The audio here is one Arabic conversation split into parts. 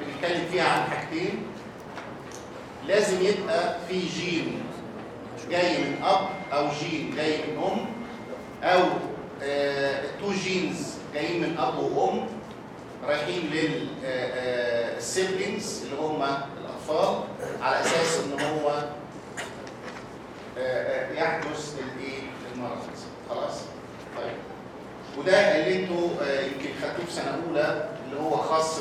بنتكلم فيها عن حاجتين. لازم يبقى في جين جاي من أب أو جين جاي من أم أو two genes جايين من أب وأم رايحين لل siblings اللي هم الأطفال على أساس إن هو آه، آه، يحدث الإيه؟ المرض. خلاص؟ طيب. وده اللي أنتوا آه، يمكن خدتوه في سنة أولى. اللي هو خاص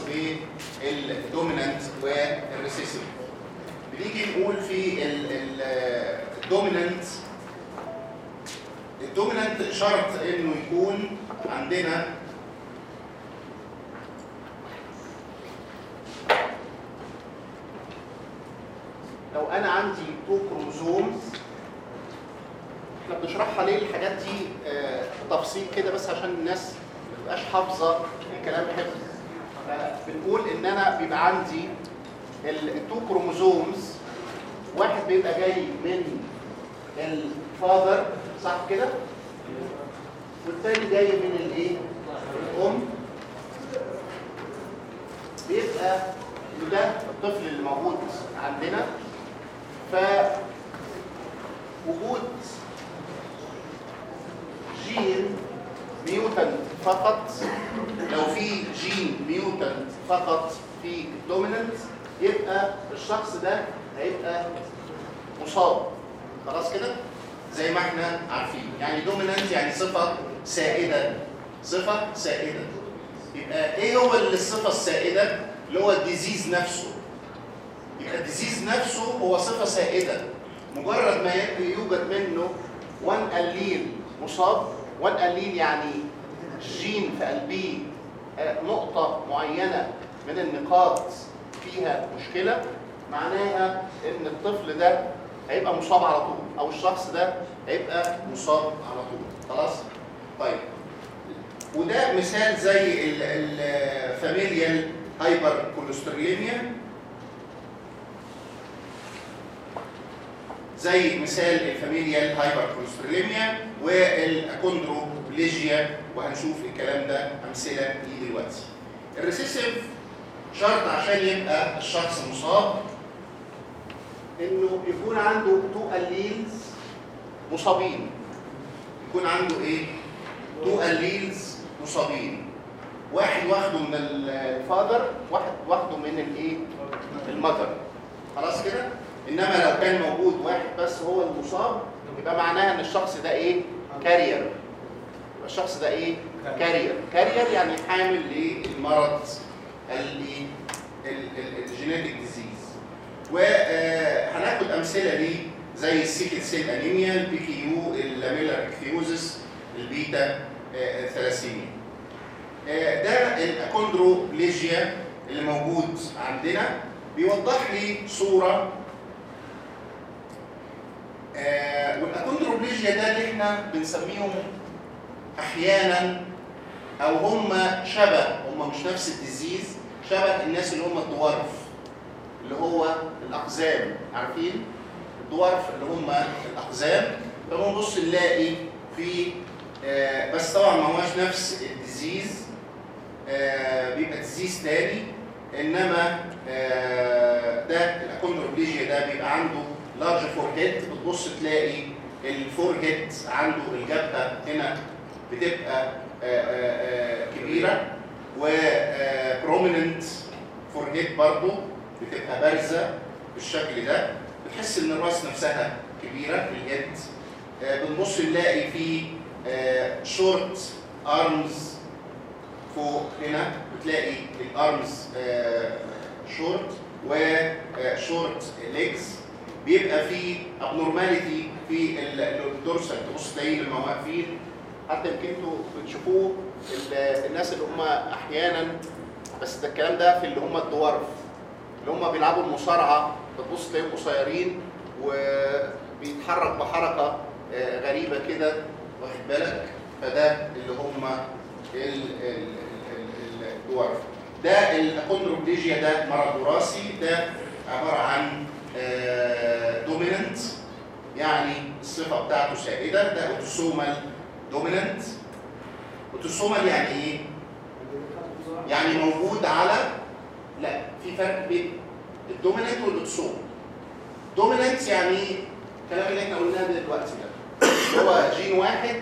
بال dominant وال recessive بنيجي نقول في ال dominant ال dominant شرط إنه يكون عندنا لو أنا عندي two chromosomes إحنا بنشرحها ليه الحاجات دي آه، تفصيل كده بس عشان الناس ما تبقاش حافظة الكلام حفظ. بنقول إن أنا بيبقى عندي ال two chromosomes واحد بيبقى جاي من ال father صح كده؟ والتاني جاي من الايه الأم. بيبقى ده الطفل اللي موجود عندنا. فوجود gene mutant فقط. لو في gene mutant فقط في ال dominant يبقى الشخص ده هيبقى مصاب. خلاص كده؟ زي ما إحنا عارفين. يعني dominant يعني صفة سائدة. صفة سائدة. يبقى إيه هو الصفة السائدة؟ اللي هو ال disease نفسه. يبقى ال disease نفسه هو صفة سائدة. مجرد ما يوجد منه one allele مصاب one allele يعني جين في قلبيه آه، نقطة معينة من النقاط فيها مشكلة معناها إن الطفل ده هيبقى مصاب على طول أو الشخص ده هيبقى مصاب على طول. خلاص؟ طيب. وده مثال زي ال familial hypercholesterolemia زي مثال ال familial hypercholesterolemia وال achondroplasia وهنشوف الكلام ده أمثلة ليه دلوقتي. ال recessive شرط عشان يبقى الشخص مصاب إنه يكون عنده two alleles مصابين. يكون عنده إيه؟ two alleles مصابين. واحد واخده من ال father واحد واخده من الايه ال mother خلاص كده؟ إنما لو كان موجود واحد بس هو المصاب يبقى معناها إن الشخص ده إيه؟ carrier. الشخص ده إيه؟ carrier. carrier يعني حامل للمرض ال genetic disease. وهناخد أمثلة زي ال sickle cell anemia ال PKU ال lamellar ichthyosis ال beta آه، ثلاسيميا آه، ده ال achondroplasia اللي موجود عندنا. بيوضح لي صورة آه، وال achondroplasia ده اللي إحنا بنسميهم أحيانا أو هم شبه هم مش نفس ال disease شبه الناس اللي هم ال dwarf اللي هو الأقزام. عارفين؟ ال dwarf اللي هم الأقزام. فبنبص نلاقي في آه، بس طبعا ما هوش نفس ال disease. آه، بيبقى disease تاني. إنما آه، ده ال achondroplasia ده بيبقى عنده large forehead بتبص تلاقي ال forehead عنده الجبهة هنا بتبقى آه، آه، آه، كبيرة و prominent forehead برضه بتبقى بارزة بالشكل ده. بتحس إن الراس نفسها كبيرة في ال head بنبص نلاقي في short arms فوق هنا. بتلاقي ال arms short و short legs بيبقى في abnormality في ال- الdorsal تبص تلاقيه لما واقفين حتى يمكن أنتوا بتشوفوه ال- الناس اللي هم أحيانا بس ده الكلام ده في اللي هم ال dwarf اللي هم بيلعبوا المصارعة بتبص تلاقيهم قصيرين وبيتحرك بحركة آه، غريبة كده. واخد بالك؟ فده اللي هم ال- ال- ال- ال- ال dwarf ده ال achondroplasia ده مرض وراثي ده عبارة عن dominant يعني الصفة بتاعته سائده ده autosomal dominant autosomal يعني إيه؟ يعني موجود على لا في فرق بين ال dominant وال autosome dominant يعني الكلام اللي إحنا قلناه دلوقتي ده. هو جين واحد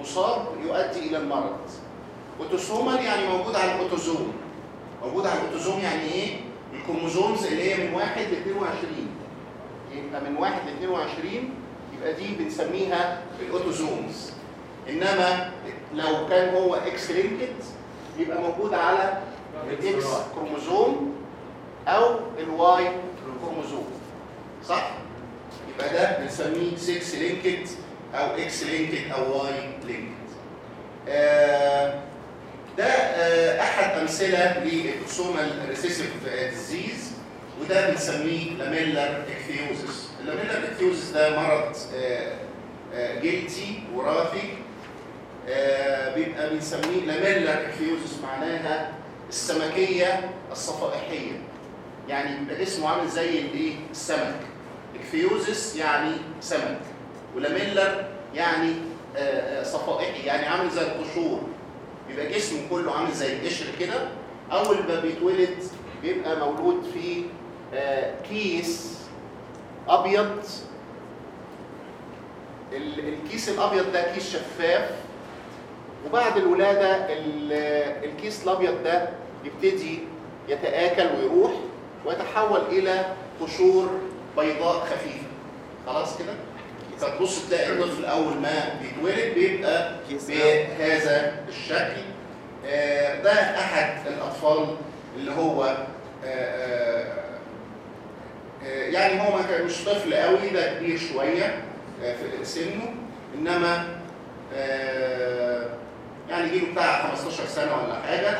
مصاب يؤدي إلى المرض. autosomal يعني موجود على ال autosome. موجود على ال autosome يعني إيه؟ ال chromosomes اللي هي من 1 ل 22 يبقى من 1 ل 22 يبقى دي بنسميها ال autosomes. إنما لو كان هو X-linked يبقى موجود على ال X chromosome أو ال Y chromosome. صح؟ يبقى ده بنسميه sex-linked أو X-linked أو Y-linked آه ده آه، أحد أمثلة لل autosomal recessive disease وده بنسميه lamellar ichthyosis ال lamellar ichthyosis ده مرض آه، آه، جلدي وراثي بيبقى بنسميه lamellar ichthyosis معناها السمكية الصفائحية. يعني بيبقى اسمه عامل زي الايه؟ السمك. ichthyosis يعني سمك و lamellar يعني صفائحي يعني عامل زي القشور. بيبقى جسمه كله عامل زي القشر كده. أول ما بيتولد بيبقى مولود في آه، كيس أبيض. ال- الكيس الأبيض ده كيس شفاف. وبعد الولادة ال- الكيس الأبيض ده يبتدي يتآكل ويروح ويتحول إلى قشور بيضاء خفيفه خلاص كده؟ فتبص تلاقي الطفل اول ما بيتولد بيبقى بهذا الشكل. آه، ده أحد الأطفال اللي هو آه، آه، يعني هو مش طفل قوي ده كبير شوية آه، في سنه. إنما آه، يعني جيله بتاع 15 سنة ولا حاجة.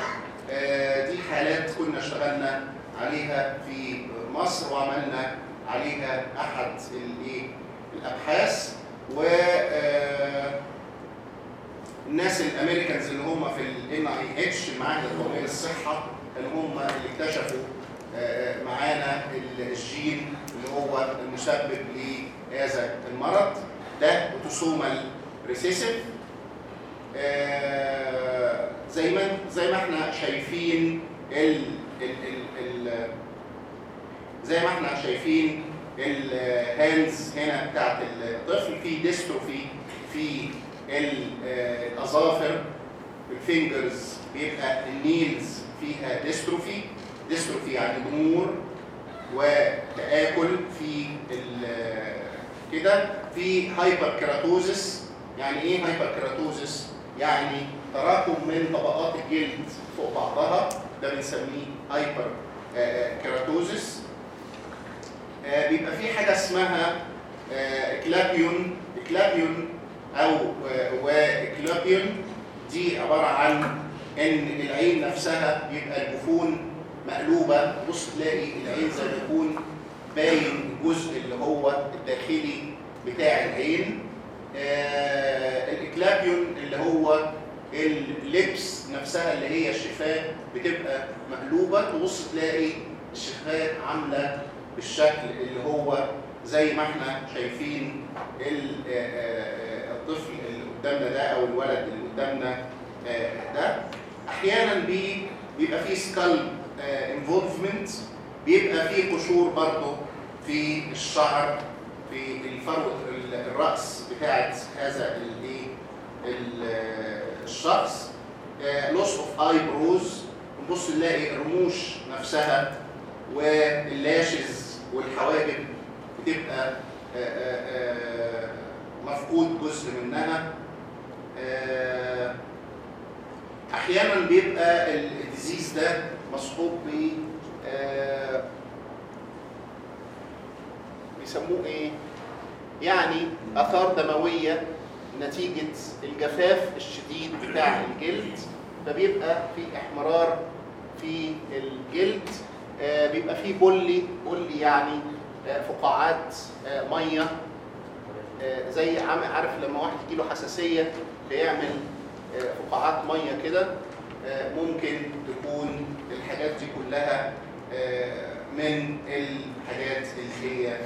آه، دي حالات كنا اشتغلنا عليها في مصر وعملنا عليها أحد الايه الأبحاث و آه، الناس الأمريكان ز اللي هم في ال NIH المعاهد القوميه للصحة اللي هم اللي اكتشفوا آه، معانا الجين اللي هو المسبب لهذا المرض ده autosomal recessive زي ما زي ما إحنا شايفين ال ال ال زي ما إحنا شايفين ال hands هنا بتاعت الطفل في dystrophy في ال- الأظافر ال fingers بيبقى ال nails فيها dystrophy. dystrophy يعني ضمور وتآكل في كده. في hyperkeratosis يعني إيه hyperkeratosis يعني تراكم من طبقات الجلد فوق بعضها ده بنسميه hyperkeratosis آه، بيبقى في حاجة اسمها eclabion eclabion أو و eclabion دي عبارة عن إن العين نفسها بيبقى الجفون مقلوبة. بص تلاقي العين زي ما يكون باين الجزء اللي هو الداخلي بتاع العين. آه ال eclabion اللي هو ال lips نفسها اللي هي الشفاة بتبقى مقلوبة. تبص تلاقي الشفاة عاملة بالشكل اللي هو زي ما إحنا شايفين الطفل اللي قدامنا ده أو الولد اللي قدامنا ده. أحيانا بيبقى فيه scalp involvement بيبقى فيه قشور برضه في الشعر في الفروه الرأس بتاعت هذا الايه الشخص. loss of eyebrows نبص نلاقي الرموش نفسها. وال lashes والحواجب بتبقى مفقود جزء منها. أحيانا بيبقى الديزيز ده مصحوب ب بيسموه إيه؟ يعني آثار دموية نتيجة الجفاف الشديد بتاع الجلد. فبيبقى في إحمرار في الجلد. بيبقى فيه بلي بلي يعني فقاعات مية زي عارف لما واحد يجيله حساسية بيعمل فقاعات مية كده ممكن تكون الحاجات دي كلها من الحاجات اللي هي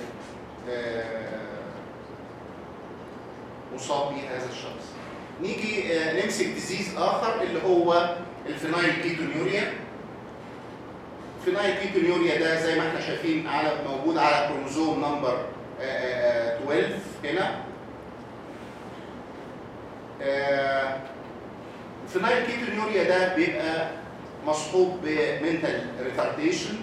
مصاب بيها هذا الشخص. نيجي نمسك disease آخر اللي هو ال phenylketonuria. ال phenylketonuria ده زي ما إحنا شايفين على موجود على chromosome number 12 هنا ال phenylketonuria ده بيبقى مصحوب بمنتال ريتارديشن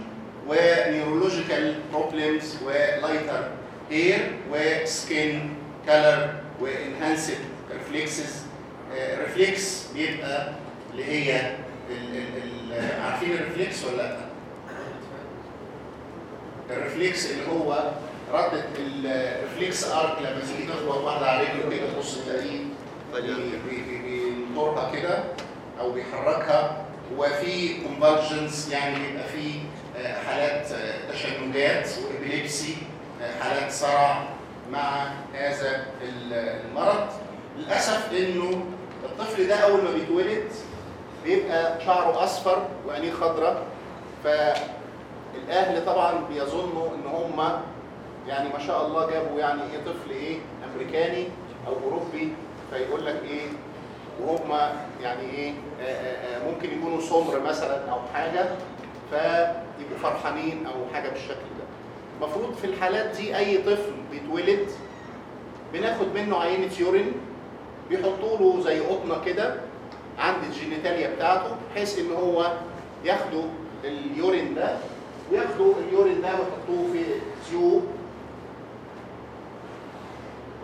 ونيورولوجيكال بروبلمز ولايتر هير وسكين كلر وانهانسد ريفلكسز ريفلكس بيبقى اللي هي عارفين ال reflex ولا لأ؟ ال reflex اللي هو ردة ال reflex arc لما تيجي تخبط واحدة على رجله كده تبص تلاقيه بينطرها كده أو بيحركها. وفي convulsions يعني بيبقى في حالات تشنجات و epilepsy حالات صرع مع هذا المرض. للأسف إنه الطفل ده أول ما بيتولد بيبقى شعره أصفر وعينيه خضراء فالاهل طبعا بيظنوا إن هم يعني ما شاء الله جابوا يعني إيه طفل إيه أمريكاني أو أوروبي فيقول لك إيه وهم يعني إيه آآ آآ ممكن يكونوا سمر مثلا أو حاجة فيبقوا فرحانين أو حاجة بالشكل ده. المفروض في الحالات دي أي طفل بيتولد بناخد منه عينة يورين بيحطوا له زي قطنة كده عند الجينيتاليا بتاعته بحيث إن هو ياخدوا ال urine ده وياخدوا ال urine ده ويحطوه في tube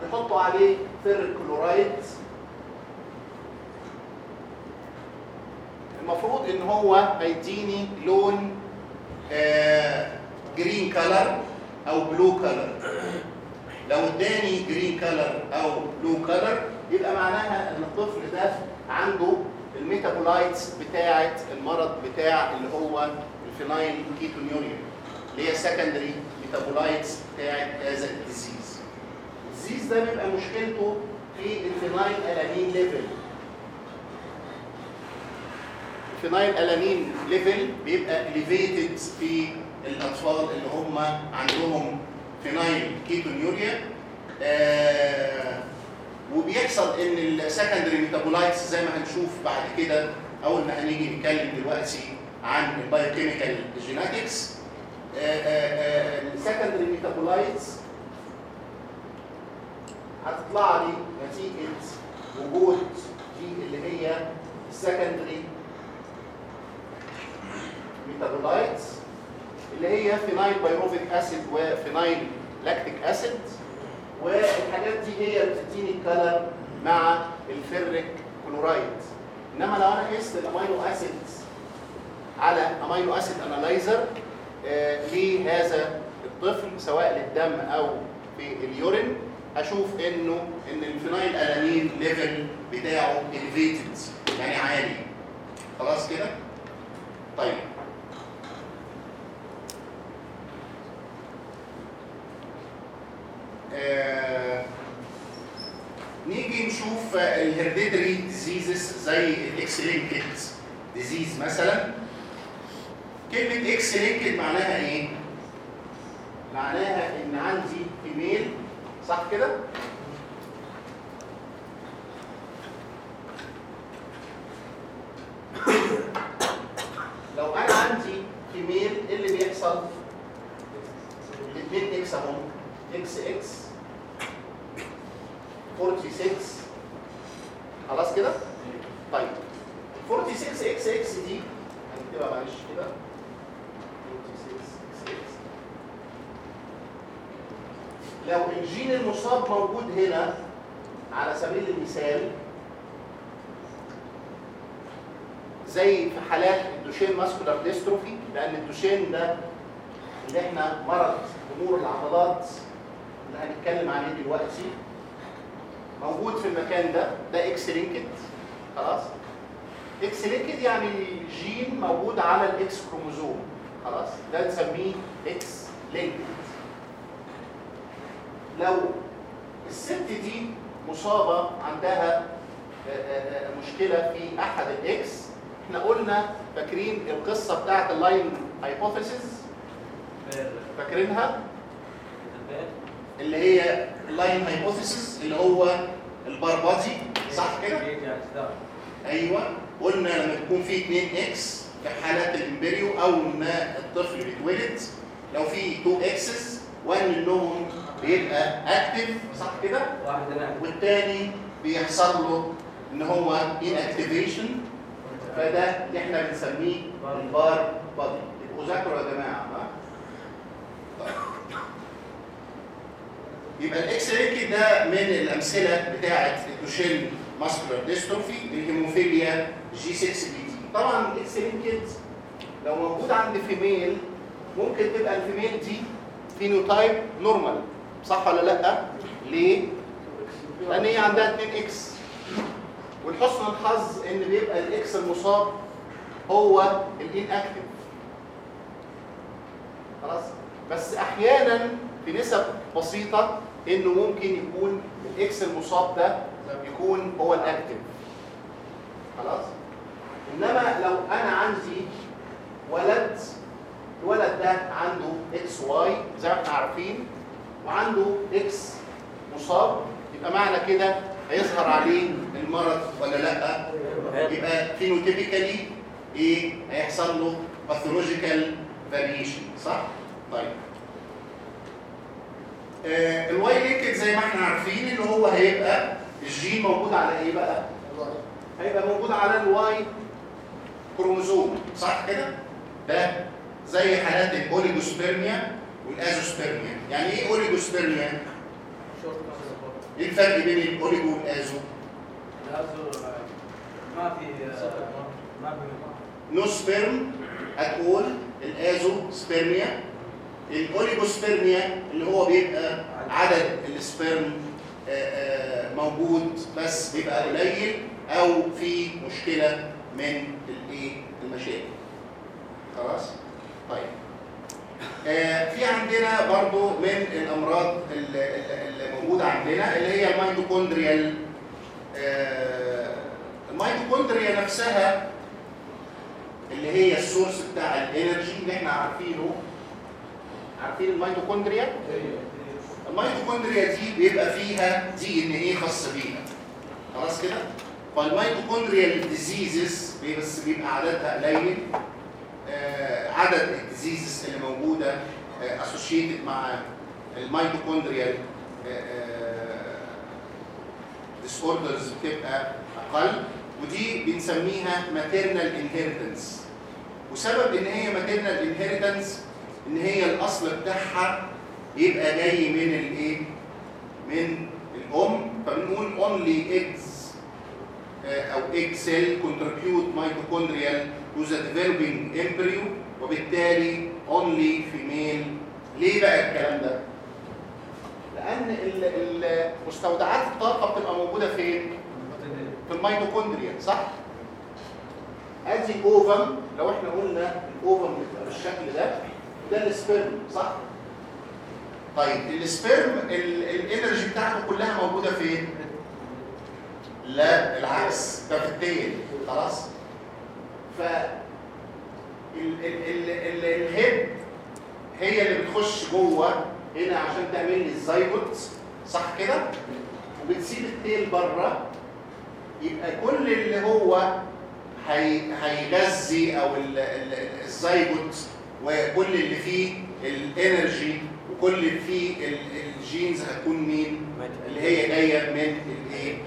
ويحطوا عليه ferric chloride المفروض إن هو هيديني لون آه green color أو blue color لو اداني green color أو blue color يبقى معناها إن الطفل ده عنده ال metabolites بتاعة المرض بتاع اللي هو ال phenylketonuria اللي هي secondary metabolites بتاعه هذا ال disease ال disease ده بيبقى مشكلته في ال phenylalanine level ال phenylalanine level بيبقى elevated في الأطفال اللي هم عندهم phenylketonuria آه وبيحصل إن ال secondary metabolites زي ما هنشوف بعد كده أول ما هنيجي نتكلم دلوقتي عن ال biochemical genetics ال secondary metabolites هتطلع لي نتيجة وجود دي اللي هي ال secondary metabolites اللي هي phenylpyruvic acid و phenyllactic acid والحاجات دي هي اللي بتديني ال color مع ال ferric chloride إنما لو أنا قست ال amino acid على amino acid analyzer لهذا الطفل سواء للدم أو في ال urine. هشوف إنه إن ال phenylalanine level بتاعه elevated يعني عالي. خلاص كده؟ طيب. آه نيجي نشوف ال hereditary diseases زي ال X-linked disease مثلا. كلمة X-linked معناها إيه؟ معناها إن عندي female صح كده؟ لو أنا عندي female إيه اللي بيحصل؟ الاثنين إكس اهم إكس إكس 46 خلاص كده؟ طيب 46 إكس إكس دي هنكتبها معلش كده 46 إكس إكس لو الجين المصاب موجود هنا على سبيل المثال زي في حالات ال Duchenne muscular dystrophy لأن ال Duchenne ده اللي إحنا مرض ضمور العضلات اللي هنتكلم عليه دلوقتي موجود في المكان ده ده X-linked خلاص؟ X-linked يعني جين موجود على ال X chromosome خلاص؟ ده نسميه X-linked لو الست دي مصابة عندها مشكلة في أحد ال X إحنا قلنا فاكرين القصة بتاعت ال Lyon hypothesis؟ فاكرينها؟ اللي هي ال Lyon hypothesis اللي هو ال Barr body صح كده؟ أيوه. قلنا لما يكون في 2 X في حالات ال embryo اول ما الطفل بيتولد لو في 2 Xs one منهم بيبقى اكتف صح كده؟ والتاني بيحصل له إن هو ان active يشن فده اللي إحنا بنسميه ال Barr body يبقوا ذاكروا يا جماعة. يبقى ال X-linked ده من الأمثلة بتاعة ال Duchenne muscular dystrophy الهيموفيليا G6PD طبعا ال X-linked لو موجود عند female ممكن تبقى ال female دي phenotype normal صح ولا لا؟ ليه؟ لأن هي عندها 2 X ولحسن الحظ إن بيبقى ال X المصاب هو ال inactive خلاص؟ بس أحيانا في نسب بسيطة إنه ممكن يكون ال X المصاب ده يكون هو ال active خلاص؟ إنما لو أنا عندي ولد الولد ده عنده XY زي ما إحنا عارفين وعنده X مصاب يبقى معنى كده هيظهر عليه المرض ولا لأ؟ يبقى phenotypically إيه؟ هيحصل له pathological variation صح؟ طيب. آه ال Y-linked زي ما إحنا عارفين إن هو هيبقى الجين موجود على إيه بقى؟ هيبقى موجود على ال Y chromosome صح كده؟ ده زي حالات ال oligospermia وال azoospermia يعني إيه oligospermia إيه الفرق بين ال oligo وال azo؟ ما في ما في no sperm at all ال azoospermia ال oligospermia اللي هو بيبقى عدد ال sperm آه، آه، موجود بس بيبقى قليل أو في مشكلة من الإيه؟ المشاكل. خلاص؟ طيب. في عندنا برضو من الأمراض ال- ال- اللي موجودة عندنا اللي هي ال mitochondrial. آه، الميتوكوندريا نفسها اللي هي ال source بتاع ال energy اللي إحنا عارفينه. عارفين ال mitochondria؟ ال mitochondria دي بيبقى فيها DNA خاص بيها. خلاص كده؟ فال mitochondrial diseases بس بيبقى عددها قليل. آه، عدد ال diseases اللي موجودة associated مع ال mitochondrial disorders بتبقى أقل ودي بنسميها maternal inheritance وسبب إن هي ماتيرنال انهيرتنس إن هي الأصل بتاعها يبقى جاي من الإيه؟ من الأم. فبنقول eggs آه، أو egg cell contribute to the developing embryo وبالتالي only female. ليه بقى الكلام ده؟ ال- مستودعات الطاقة بتبقى موجودة فين؟ في الميتوكوندريا صح؟ ادي ovum لو إحنا قلنا ال ovum بالشكل ده ده ال sperm صح؟ طيب ال sperm ال- ال energy بتاعته كلها موجودة فين؟ لا العكس ده في ال tail خلاص؟ ف ال head هي اللي بتخش جوه هنا عشان تعمل لي الزيجوت صح كده؟ وبتسيب ال tail بره يبقى كل اللي هو هي هيغذي أو ال- ال- الزيجوت وكل اللي فيه ال energy وكل اللي فيه ال- ال genes هتكون مين؟ اللي هي جاية من الإيه؟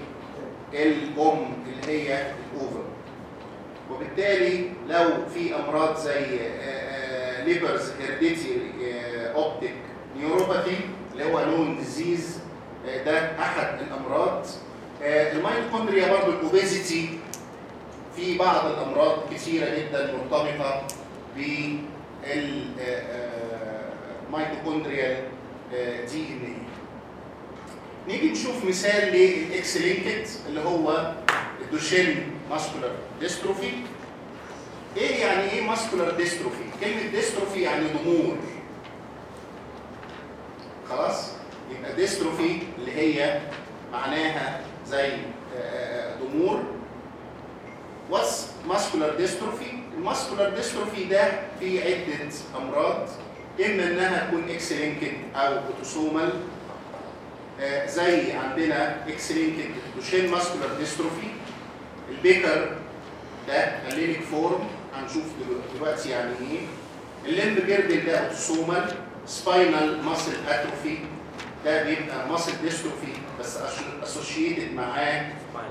الأم اللي هي ال ovum. وبالتالي لو في أمراض زي Leber's hereditary optic neuropathy اللي هو LHON disease ده أحد الأمراض. آه، الميتوكوندريا برضو ال obesity في بعض الأمراض كثيره جدا مرتبطة بال mitochondrial DNA نيجي نشوف مثال لل X-linked اللي هو ال Duchenne muscular dystrophy إيه يعني إيه muscular dystrophy كلمة dystrophy يعني ضمور. خلاص؟ يبقى dystrophy اللي هي معناها زي آه، ضمور. what's muscular dystrophy ال muscular dystrophy ده فيه عدة أمراض إما إنها تكون X-linked أو autosomal آه، زي عندنا X-linked Duchenne muscular dystrophy البيكر ده ال linked form هنشوف دلو- دلوقتي يعني إيه. ال limb girdle ده autosomal spinal muscle atrophy. ده بيبقى muscle dystrophy بس associated معاه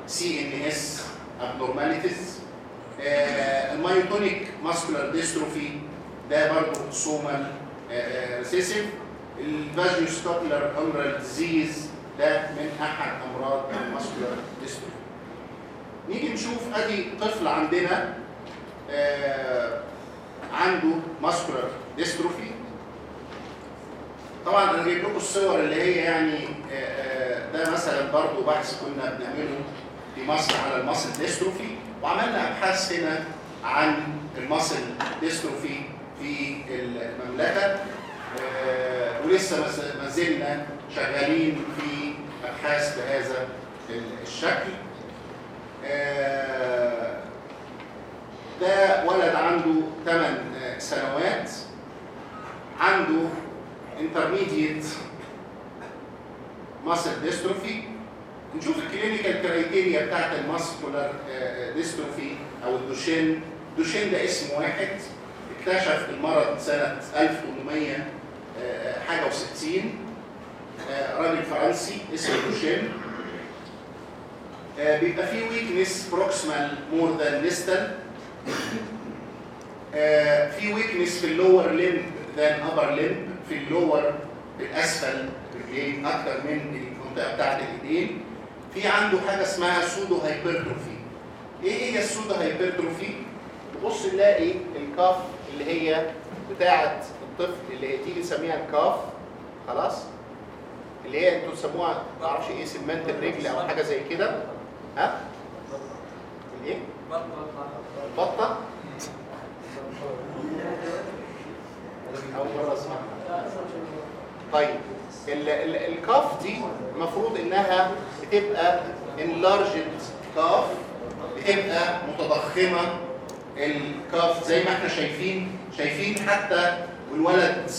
CNS abnormalities ال myotonic muscular dystrophy ده برضه autosomal recessive ال facioscapulohumeral disease ده من أحد أمراض ال muscular dystrophy. نيجي نشوف أدي طفل عندنا آه، عنده muscular dystrophy طبعا أنا جايب لكم الصور اللي هي يعني آه، آه، ده مثلا برضو بحث كنا بنعمله في مصر على ال muscle dystrophy وعملنا أبحاث هنا عن ال muscle dystrophy في المملكة آه، ولسه ما زلنا شغالين في أبحاث بهذا الشكل. ده ولد عنده 8 سنوات عنده intermediate muscle dystrophy. نشوف ال clinical criteria بتاعت ال muscular dystrophy أو ال Duchenne. Duchenne ده اسم واحد. اكتشف المرض سنة 1800 آه، حاجة و60 راجل فرنسي اسمه Duchenne. آه، بيبقى فيه weakness proximal more than distal في weakness في ال lower limb than upper limb في ال lower الاسفل رجلين أكتر من المنطقة بتاعت الإيدين. في عنده حاجة اسمها pseudohypertrophy إيه هي ال pseudohypertrophy نبص نلاقي ال calf اللي هي بتاعه الطفل اللي هي تيجي نسميها ال calf خلاص؟ اللي هي أنتوا تسموها ما أعرفش إيه سمانة الرجل أو حاجة زي كده. ها؟ الإيه؟ البطة. أول مرة أسمعها. طيب ال ال ال calf دي المفروض إنها بتبقى enlarged كاف بتبقى متضخمة. الكاف زي ما إحنا شايفين شايفين حتى والولد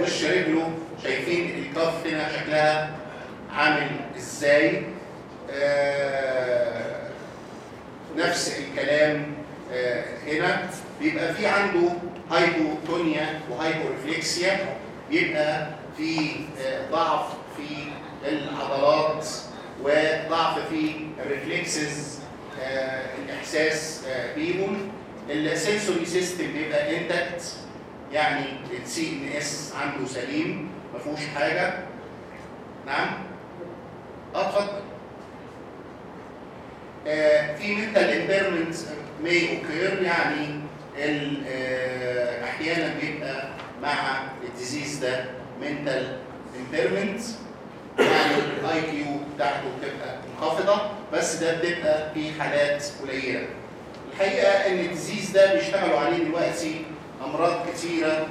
بوش رجله شايفين الكاف هنا شكلها عامل إزاي. آه، نفس الكلام آه، هنا بيبقى في عنده hypotonia و hyporeflexia بيبقى في آه، ضعف في العضلات وضعف في ال reflexes آه، الإحساس آه، بيهم. ال sensory system بيبقى intact يعني ال CNS عنده سليم ما فيهوش حاجة. نعم؟ اتفضل. آه، في mental impairment may occur يعني آه، أحيانا بيبقى مع ال disease ده mental impairment يعني ال IQ بتاعته بتبقى منخفضة بس ده بتبقى في حالات قليلة. الحقيقة إن ال disease ده بيشتغلوا عليه دلوقتي أمراض كثيره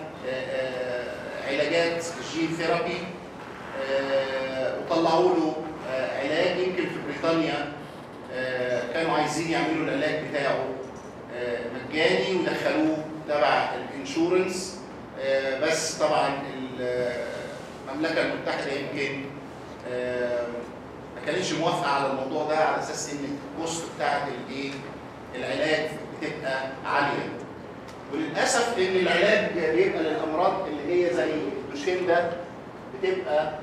علاجات gene therapy وطلعوا له علاج يمكن في بريطانيا كانوا عايزين يعملوا العلاج بتاعه آه، مجاني ودخلوه تبع ال insurance آه، بس طبعا المملكة المتحدة يمكن آه، ما كانتش موافقة على الموضوع ده على أساس إن ال cost بتاعت الإيه العلاج بتبقى عالية وللأسف إن العلاج بيبقى للأمراض اللي هي زي ال Duchenne ده بتبقى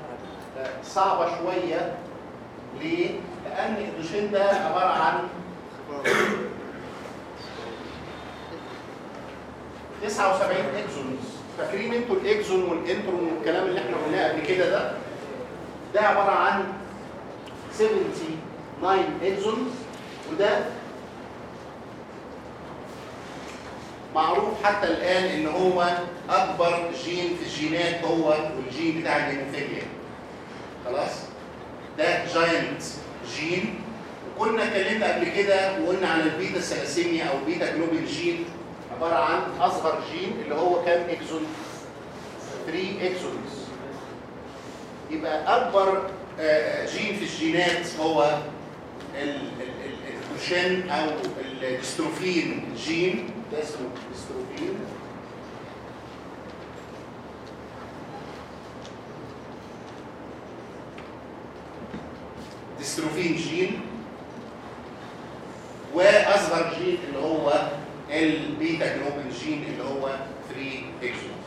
آه، صعبة شوية ليه؟ لأن ال Duchenne ده عبارة عن 79 exons فاكرين أنتوا ال exon وال intron والكلام اللي إحنا قلناه قبل كده ده؟ ده عبارة عن 79 exons وده معروف حتى الآن إن هو أكبر جين في الجينات هو والجين بتاع الهيموفيليا خلاص؟ ده giant gene. وكنا اتكلمنا قبل كده وقلنا عن ال beta thalassemia أو beta globin gene عبارة عن أصغر جين اللي هو كام exon 3 exons يبقى أكبر آه، جين في الجينات هو ال- ال- ال- ال Duchenne أو ال dystrophin gene. ده dystrophin dystrophin gene وأصغر جين اللي هو ال beta globin gene اللي هو 3 exons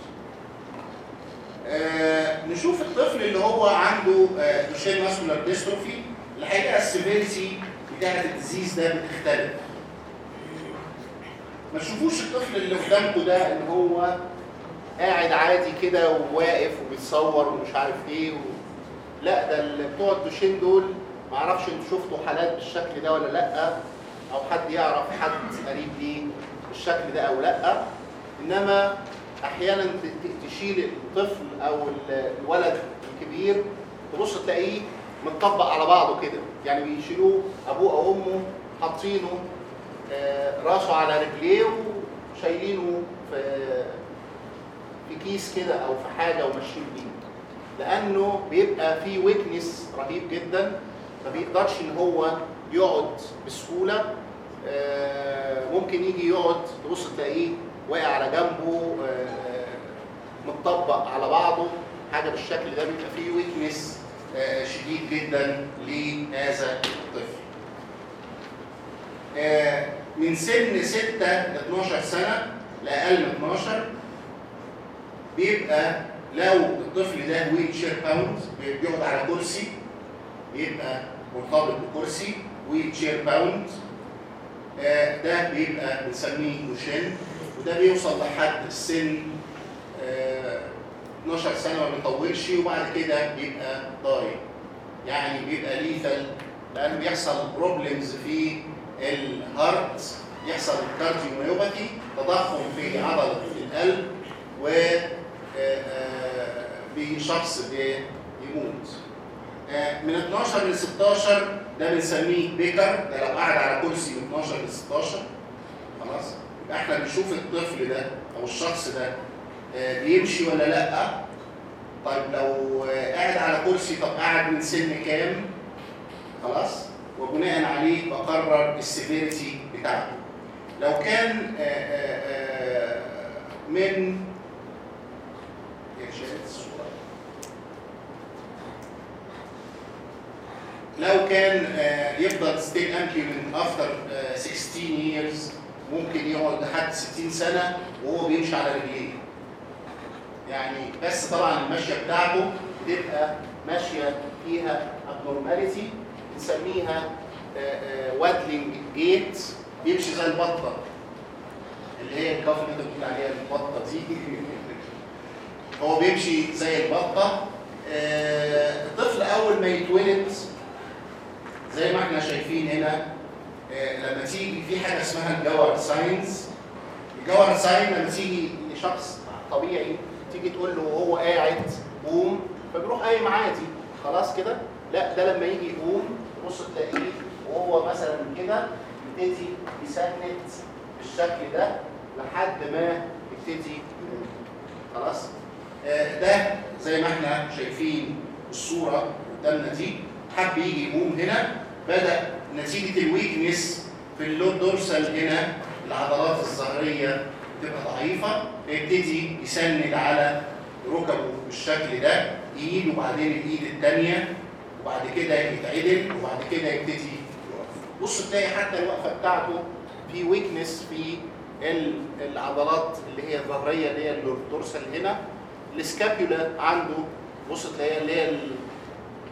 آه نشوف الطفل اللي هو عنده Duchenne muscular dystrophy الحقيقة ال severity بتاعت ال disease ده بتختلف. ما تشوفوش الطفل اللي قدامكم ده ان هو قاعد عادي كده وواقف وبيتصور ومش عارف إيه و... لا ده اللي بتوع ال Duchenne دول ما أعرفش أنتوا شفتوا حالات بالشكل ده ولا لأ أو حد يعرف حد قريب ليه بالشكل ده أو لأ. انما أحيانا تشيل الطفل أو ال- الولد الكبير تبص تلاقيه متطبق على بعضه كده. يعني بيشيلوه ابوه أو امه حاطينه آه، راسه على رجليه وشايلينه في في كيس كده أو في حاجة وماشيين بيه. لأنه بيبقى فيه ويكنس رهيب جدا. ما بيقدرش إن هو يقعد بسهولة آه، ممكن يجي يقعد تبص تلاقيه واقع على جنبه آه، متطبق على بعضه. حاجة بالشكل ده بيبقى فيه weakness شديد جدا لهذا الطفل. آه، من سن 6 ل 12 سنة لاقل من 12 بيبقى لو الطفل ده wheelchair bound بيقعد على كرسي بيبقى مرتبط بكرسي wheelchair bound آه، ده بيبقى بنسميه Duchenne وده بيوصل لحد السن آه، 12 سنة ما بيطولش وبعد كده بيبقى ضايع. يعني بيبقى lethal لأنه بيحصل problems في ال heart يحصل cardiomyopathy تضخم في عضلة القلب و آه، آه، الشخص بيموت. آه، من 12 ل 16 ده بنسميه بيكر ده لو قعد على كرسي من 12 ل 16 خلاص؟ يبقى إحنا بنشوف الطفل ده أو الشخص ده آه، بيمشي ولا لأ؟ طيب لو آه، قاعد على كرسي طب قاعد من سن كام؟ خلاص؟ وبناء عليه بقرر ال severity بتاعته. لو كان آه، آه، آه، من يا شاهد لو كان آه، يفضل still ambulant after 16 years ممكن يقعد لحد 60 سنة وهو بيمشي على رجليه. يعني بس طبعا المشية بتاعته بتبقى ماشية فيها abnormality بنسميها waddling gait بيمشي زي البطة. اللي هي الكف اللي انت بتقول عليها البطة دي. هو بيمشي زي البطة. آه، الطفل أول ما يتولد زي ما إحنا شايفين هنا آه، لما تيجي في حاجة اسمها ال Gower signs ال Gower sign لما تيجي لشخص طبيعي تيجي تقول له وهو قاعد قوم فبيروح قايم عادي. خلاص كده؟ لا ده لما يجي يقوم تبص تلاقيه وهو مثلا كده يبتدي يسند بالشكل ده لحد ما يبتدي خلاص؟ آه، ده زي ما إحنا شايفين الصورة قدامنا دي. حب يجي يقوم هنا بدأ نتيجة ال weakness في ال lower dorsal هنا العضلات الظهرية تبقى ضعيفة يبتدي يسند على ركبه بالشكل ده ايد وبعدين الإيد الثانية وبعد كده يتعدل وبعد كده يبتدي يقف. بص تلاقي حتى الوقفة بتاعته في weakness في ال- العضلات اللي هي الظهرية اللي هي ال dorsal هنا. ال scapula عنده بص تلاقيها اللي هي ال-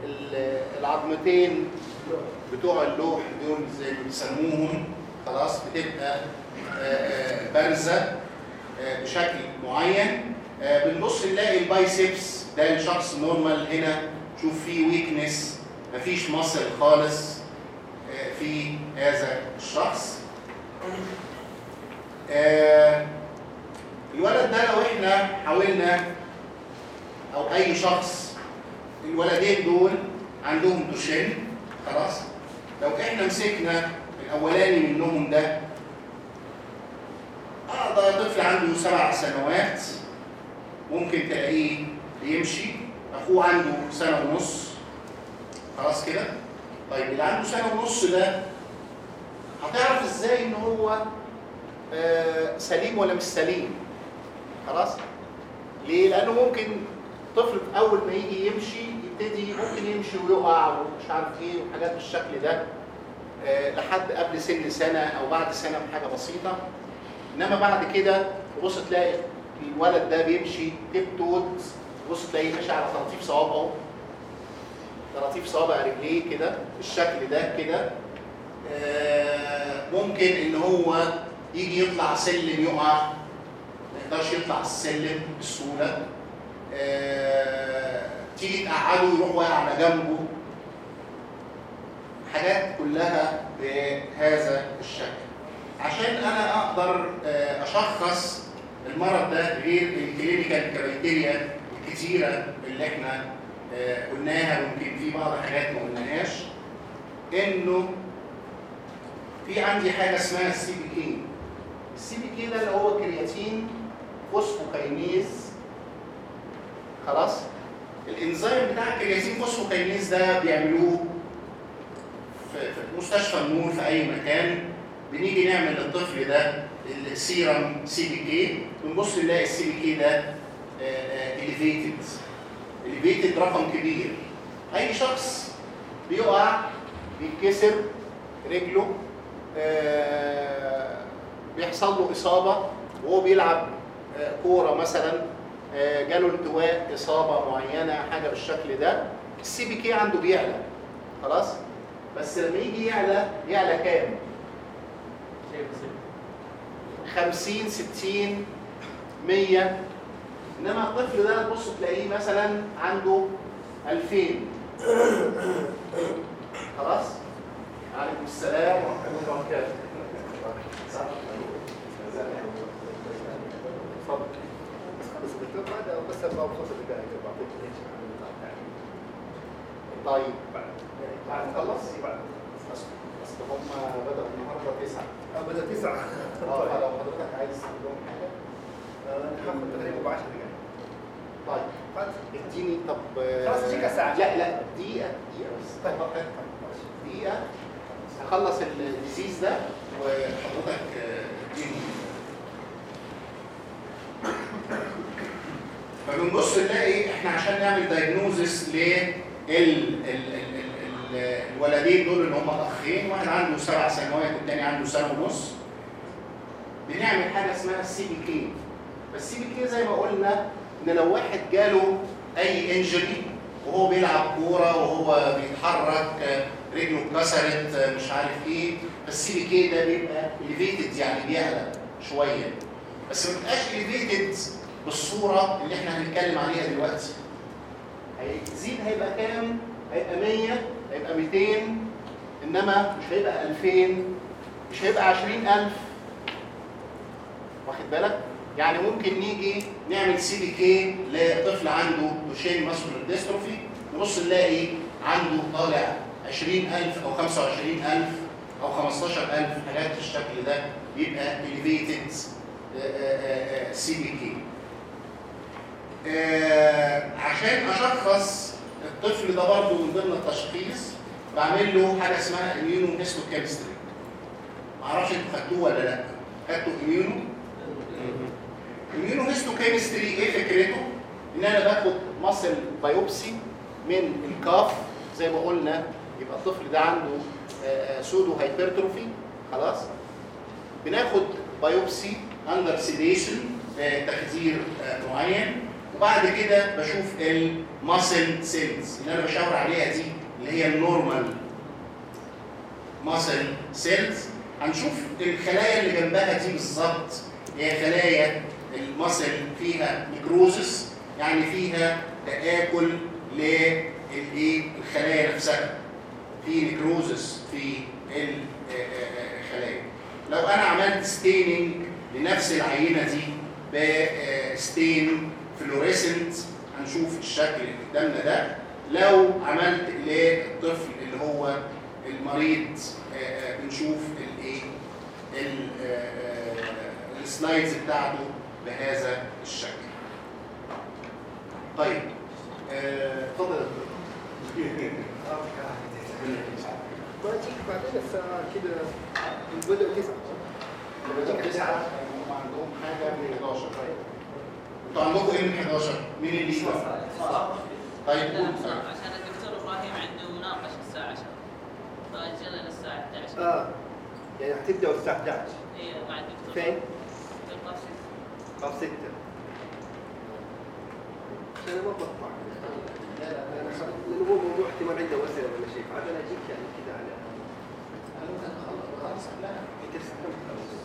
ال- العظمتين بتوع اللوح دول زي ما بيسموهم خلاص بتبقى آه، آه، بارزة آه، بشكل معين. بنبص نلاقي ال biceps ده الشخص normal هنا. شوف فيه weakness مفيش muscle خالص. في هذا الشخص. الولد ده لو إحنا حاولنا أو اي شخص الولدين دول عندهم دوشين خلاص. لو إحنا مسكنا الأولاني منهم ده آه طفل عنده سبع سنوات ممكن تلاقيه بيمشي أخوه عنده سنة ونص. خلاص كده؟ طيب اللي عنده سنة ونص ده هتعرف إزاي إن هو آه سليم ولا مش سليم؟ خلاص؟ ليه؟ لأنه ممكن طفل أول ما يجي يمشي يبتدي ممكن يمشي ويقع ومش عارف إيه وحاجات بالشكل ده آه لحد قبل سن سنة أو بعد سنة بحاجة بسيطة. إنما بعد كده تبص تلاقي الولد ده بيمشي تيب توت تبص تلاقيه ماشي على طراطيف صوابعه. طراطيف صوابع رجليه كده بالشكل ده كده. آه، ممكن إن هو يجي يطلع سلم يقع ما يقدرش يطلع السلم بسهولة. آه، تيجي تقعده يروح واقع على جنبه. حاجات كلها بهذا الشكل. عشان أنا أقدر آه، أشخص المرض ده غير ال clinical criteria الكتيره اللي إحنا آه، قلناها ويمكن في بعض الحاجات ما قلناهاش إنه في عندي حاجة اسمها ال CPK ال CPK ده اللي هو creatine phosphokinase. خلاص؟ الإنزيم بتاع ال creatine phosphokinase ده بيعملوه في مستشفى النور في أي مكان. بنيجي نعمل للطفل ده ال serum CPK ونبص نلاقي ال CPK ده elevated elevated رقم كبير. أي شخص بيقع بيتكسر رجله آه، بيحصل له إصابة وهو بيلعب آه، كورة مثلا. آه، جاله التواء إصابة معينة حاجة بالشكل ده ال CPK عنده بيعلى. خلاص؟ بس لما يجي يعلى يعلى كام؟ 50 60 100 إنما الطفل ده تبص تلاقيه مثلا عنده 2000 خلاص؟ عليكم السلام ورحمة الله وبركاته. اتفضل. الدكتور بعد بس بعطيك ليش طيب بعد نخلص بس بس هم بدأوا النهارده 9 بدا تسعة آه فلو حضرتك عايز تقول لهم حاجة نحط تقريبا ب 10 دقائق طيب بعد اديني طب خلاص اديك ساعة. لا لا دقيقة دقيقة بس دقيقة هخلص الديزيز ده وحضرتك اديني فبنبص نلاقي إحنا عشان نعمل diagnosis لل ال- ال- ال- ال- الولدين دول اللي هم الاخين واحد عنده سبع سنوات والتاني عنده سنة ونص بنعمل حاجة اسمها ال CPK فال CPK زي ما قلنا إن لو واحد جاله أي injury وهو بيلعب كورة وهو بيتحرك رجله اتكسرت مش عارف إيه فال CPK ده بيبقى elevated يعني بيعلى شوية. بس ما بيبقاش elevated بالصورة اللي إحنا هنتكلم عليها دلوقتي هيزيد هيبقى كام؟ هيبقى 100 هيبقى 200 إنما مش هيبقى 2000 مش هيبقى 20000 واخد بالك؟ يعني ممكن نيجي نعمل CPK لطفل عنده Duchenne muscular dystrophy نبص نلاقي عنده طالع 20000 أو 25000 أو 15000 حاجات بالشكل ده بيبقى elevated CPK عشان أشخص الطفل ده برضه من ضمن التشخيص بعمل له حاجة اسمها immunohistochemistry معرفش أنتوا خدتوه ولا لأ. خدتوا immuno immunohistochemistry إيه فكرته؟ إن أنا باخد muscle biopsy من ال calf زي ما قلنا يبقى الطفل ده عنده pseudohypertrophy خلاص؟ بناخد biopsy under sedation تخدير آه، معين. وبعد كده بشوف ال muscle cells اللي أنا بشاور عليها دي اللي هي ال normal muscle cells هنشوف الخلايا اللي جنبها دي بالظبط. هي خلايا ال muscle فيها necrosis يعني فيها تآكل للايه الخلايا نفسها. في necrosis في الخلايا لو أنا عملت staining لنفس العينة دي ب stain fluorescent هنشوف الشكل اللي قدامنا ده. لو عملت للطفل اللي هو المريض آه، آه، بنشوف الإيه؟ ال- آه، السلايدز بتاعته بهذا الشكل. طيب اتفضل يا دكتور. بعدين الساعة كده بدأوا تسعة لما تجيك تسعة تسعة هم عندهم حاجة من 11 أنتوا عندكم إيه من 11 مين اللي يسمع طيب طيب. عشان الدكتور إبراهيم عنده مناقشه الساعة 10 فاجلنا للساعه 11 آه يعني هتبدأوا الساعة 11 اي مع الدكتور فين؟ في القصر أو 6 أنا ما بطلع لا لا لأنه هو موضوع احتمال عنده أسئلة ولا شيء فعاد أنا أجيك يعني كده على أنا ممكن اخلص خلاص قبلها أنت تستمتع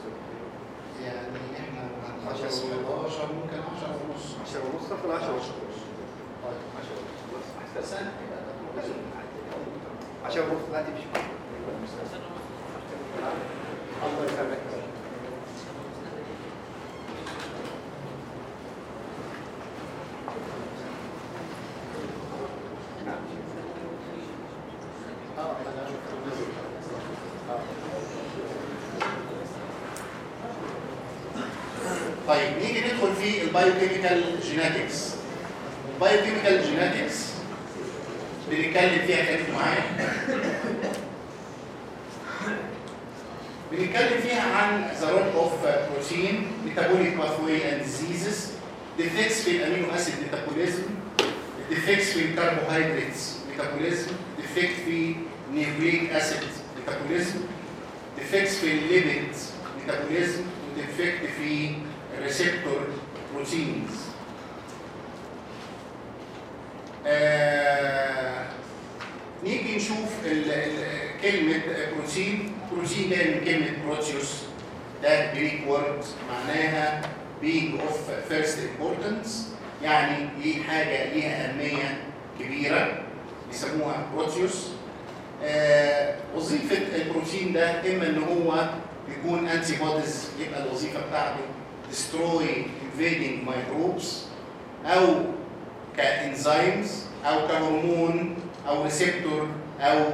يعني إحنا هنخلص 11 ممكن 10 ونص 10 ونص صفر 10 ونص طيب 10 ونص أنا كده 10 ونص لا تمشي الله يسلمك آه أنا آه. طيب نيجي ندخل في ال biochemical genetics ال biochemical genetics بنتكلم فيها خليكم معايا بنتكلم فيها عن the role of protein metabolic pathway and diseases. Defects في ال amino acid metabolism defects في ال carbohydrate metabolism defect في nucleic acid metabolism defects في ال lipid metabolism defect في ال receptor proteins آه نيجي نشوف كلمة بروتين بروتين جاي من كلمة proteios ده Greek word معناها being of first importance. يعني ليه حاجة ليها أهمية كبيرة. بيسموها proteios آه وظيفة البروتين ده إما إن هو يكون antibodies يبقى الوظيفة بتاعته destroy invading microbes أو ك enzymes أو كهرمون أو receptor أو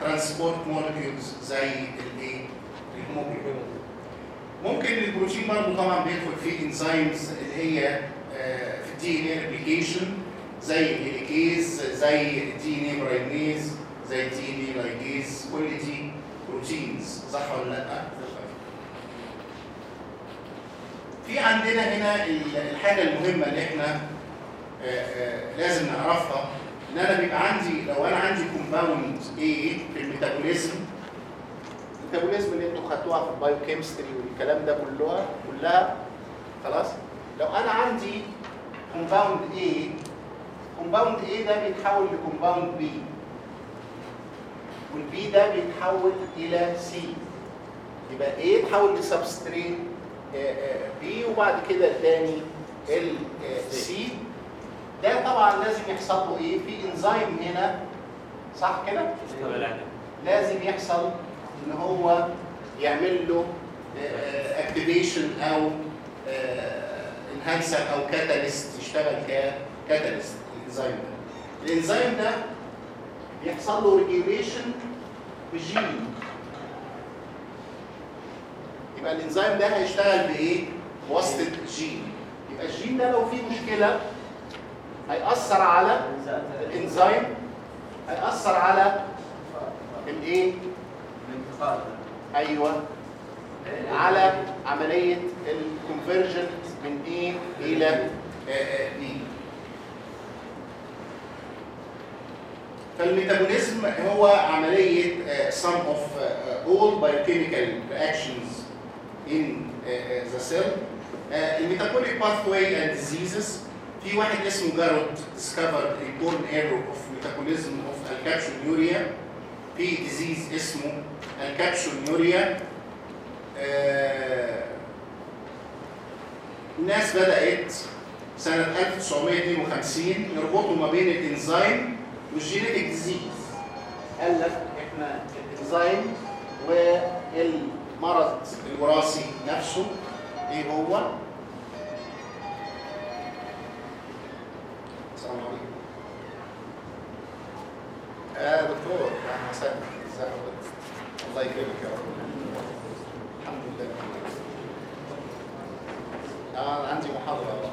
transport molecules زي الايه الهيموجلوبين ممكن البروتين برضه طبعا بيدخل فيه enzymes اللي هي في ال DNA replication زي ال helicase زي ال DNA primase زي ال DNA ligase كل دي proteins صح ولا لا؟ في عندنا هنا ال- الحاجة المهمة اللي إحنا آه، آه، لازم نعرفها إن أنا بيبقى عندي لو أنا عندي compound A في ال metabolism ال metabolism اللي أنتوا خدتوها في ال biochemistry والكلام ده كلها كلها خلاص؟ لو أنا عندي compound A compound A ده بيتحول ل compound B وال B ده بيتحول إلى C. يبقى A يتحول ل substrate B وبعد كده اداني ال C ده طبعا لازم يحصل له إيه؟ في انزيم هنا. صح كده؟ لازم يحصل إن هو يعمل له activation أو enhancer أو catalyst يشتغل ك catalyst الانزيم ده. الانزيم ده بيحصل له regulation بجين يبقى الإنزيم ده هيشتغل بإيه؟ بواسطة جين يبقى الجين ده لو فيه مشكلة هيأثر على الإنزيم هيأثر على الإيه؟ أيوه على عملية الكونفرجن من A إلى آه، آه، B فالميتابوليزم هو عملية آه، sum of آه، all biochemical reactions in آه، the cell. الميتابوليك pathway and diseases في واحد اسمه جارود discovered inborn error of metabolism of alkaptonuria في disease اسمه alkaptonuria آه، الناس بدأت سنة 1952 يربطوا ما بين الإنزيم وال genetic disease. قال لك إحنا الإنزيم والمرض الوراثي نفسه إيه هو؟ السلام عليكم. آه دكتور أهلا وسهلا. ازي حضرتك الله يكرمك يا رب. الحمد لله. آه عندي محاضرة.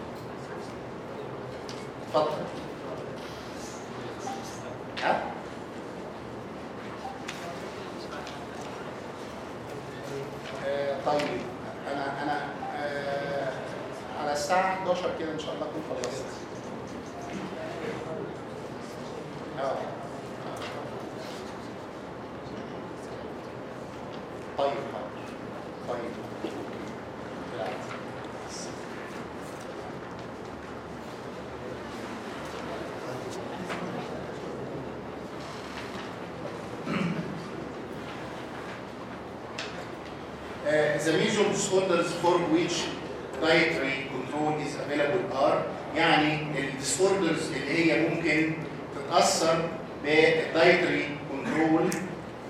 اتفضل ها؟ طيب أنا أنا آه على الساعة 11 كده إن شاء الله أكون خلصت. آه. طيب طيب. Uh, the major disorders for which dietary control is available are يعني ال disorders اللي هي ممكن تتأثر بال dietary control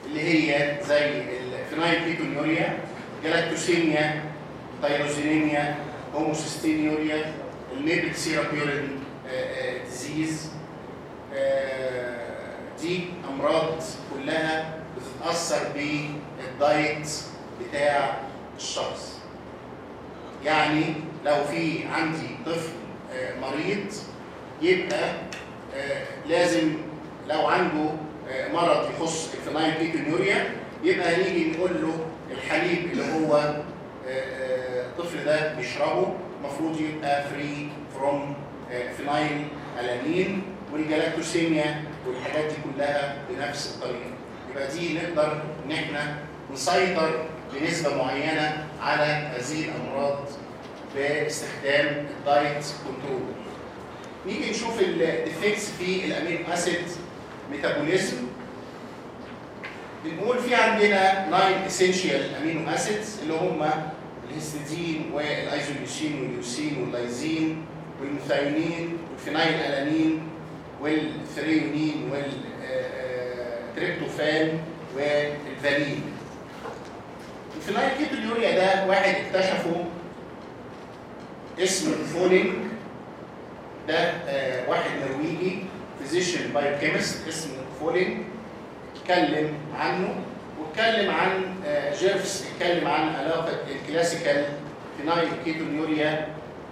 اللي هي زي ال phenylketonuria galactosemia tyrosinemia homocystinuria ال maple syrup urine disease دي أمراض كلها بتتأثر بال diet بتاع الشخص. يعني لو في عندي طفل آه، مريض يبقى آه، لازم لو عنده آه، مرض يخص ال phenylketonuria يبقى هنيجي نقول له الحليب اللي هو الطفل ده بيشربه المفروض يبقى free from phenyl alanine وال galactosemia والحاجات دي كلها بنفس الطريقة. يبقى دي نقدر إن إحنا نسيطر بنسبة معينة على هذه الأمراض باستخدام ال diet control. نيجي نشوف ال defects في ال amino acid metabolism. بنقول في عندنا 9 essential amino acids اللي هم ال histidine وال isoleucine وال leucine وال lysine والميثيونين والفينايل الانين والثريونين والتريبتوفان والفالين الفينايل كيتونيوريا ده واحد اكتشفه اسمه فولينج ده آه، واحد نرويجي physician biochemist اسمه فولينج. اتكلم عنه واتكلم عن آه، جيرفس اتكلم عن علاقة ال classical phenylketonuria